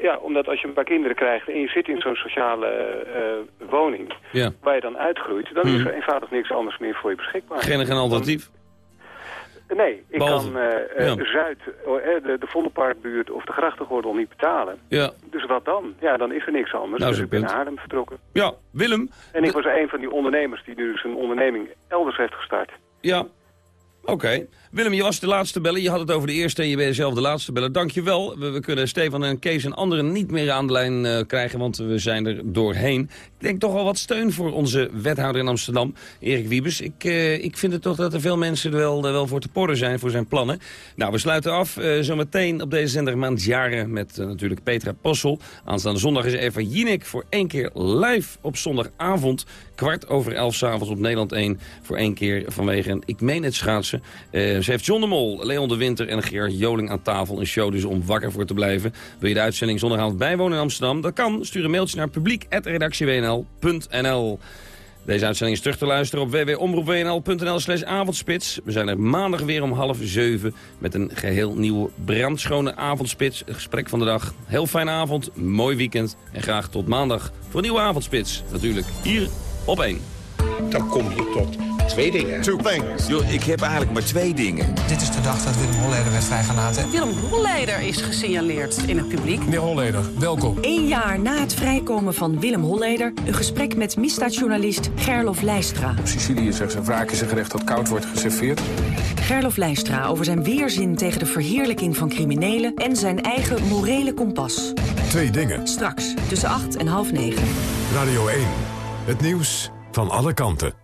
Ja, omdat als je een paar kinderen krijgt en je zit in zo'n sociale woning... Ja. waar je dan uitgroeit, dan is Mhm. er eenvoudig niks anders meer voor je beschikbaar. Geen, geen alternatief? Nee, ik Behalve- kan ja. Zuid, oh, eh, de, de Vondelparkbuurt of de Grachtengordel niet betalen. Ja. Dus wat dan? Ja, dan is er niks anders. Nou, dus ik ben naar Haarlem vertrokken. Ja, Willem. En ik was een van die ondernemers die nu dus een onderneming elders heeft gestart. Ja. Oké. Willem, je was de laatste bellen. Je had het over de eerste en je bent zelf de laatste bellen. Dank je wel. We, we kunnen Stefan en Kees en anderen niet meer aan de lijn eh, krijgen, want we zijn er doorheen. Ik denk toch wel wat steun voor onze wethouder in Amsterdam, Erik Wiebes. Ik, eh, ik vind het toch dat er veel mensen er wel, er wel voor te porren zijn voor zijn plannen. Nou, we sluiten af eh, zometeen op deze zender maand jaren met natuurlijk Petra Possel. Aanstaande zondag is Eva Jinek voor één keer live op zondagavond. Kwart over elf s'avonds op Nederland 1 voor één keer vanwege, een, ik meen het schaatsen. Eh, ze heeft John de Mol, Leon de Winter en Gerard Joling aan tafel. Een show dus om wakker voor te blijven. Wil je de uitzending zondagavond bijwonen in Amsterdam? Dat kan. Stuur een mailtje naar publiek.redactiewnl.nl Deze uitzending is terug te luisteren op www.omroepwnl.nl slash avondspits. We zijn er maandag weer om half zeven met een geheel nieuwe brandschone avondspits. Het gesprek van de dag. Heel fijne avond, mooi weekend en graag tot maandag voor een nieuwe avondspits. Natuurlijk hier op 1. Dan kom je tot twee dingen. Two things. Yo, ik heb eigenlijk maar twee dingen. Dit is de dag dat Willem Holleder werd vrijgelaten. Willem Holleder is gesignaleerd in het publiek. Meneer Holleder, welkom. Eén jaar na het vrijkomen van Willem Holleder... een gesprek met misdaadjournalist Gerlof Leistra. Op Sicilië zegt ze, wraak is een gerecht dat koud wordt geserveerd. Gerlof Leistra over zijn weerzin tegen de verheerlijking van criminelen... en zijn eigen morele kompas. Twee dingen. Straks, tussen acht en half negen. Radio 1. Het nieuws van alle kanten.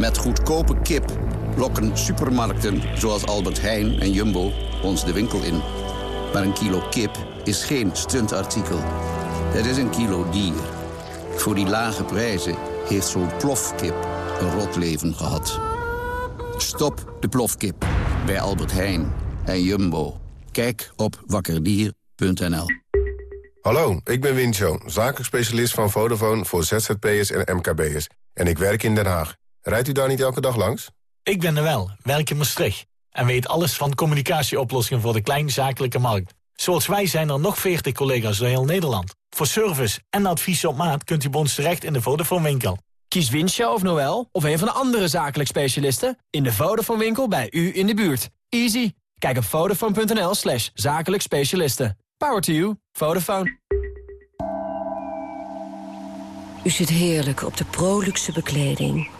Met goedkope kip lokken supermarkten zoals Albert Heijn en Jumbo ons de winkel in. Maar een kilo kip is geen stuntartikel. Het is een kilo dier. Voor die lage prijzen heeft zo'n plofkip een rot leven gehad. Stop de plofkip bij Albert Heijn en Jumbo. Kijk op wakkerdier.nl. Hallo, ik ben Wincho, zakelijk van Vodafone voor ZZP'ers en MKB'ers. En ik werk in Den Haag. Rijdt u daar niet elke dag langs? Ik ben er wel, werk in Maastricht. En weet alles van communicatieoplossingen voor de kleinzakelijke markt. Zoals wij zijn er nog 40 collega's door heel Nederland. Voor service en advies op maat kunt u bij ons terecht in de Vodafone winkel. Kies Winshow of Noel of een van de andere zakelijk specialisten... in de Vodafone winkel bij u in de buurt. Easy. Kijk op vodafone.nl slash zakelijk specialisten. Power to you. Vodafone. U zit heerlijk op de Proluxe bekleding.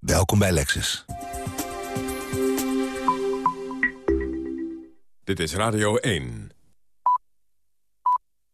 Welkom bij Lexus. Dit is Radio 1.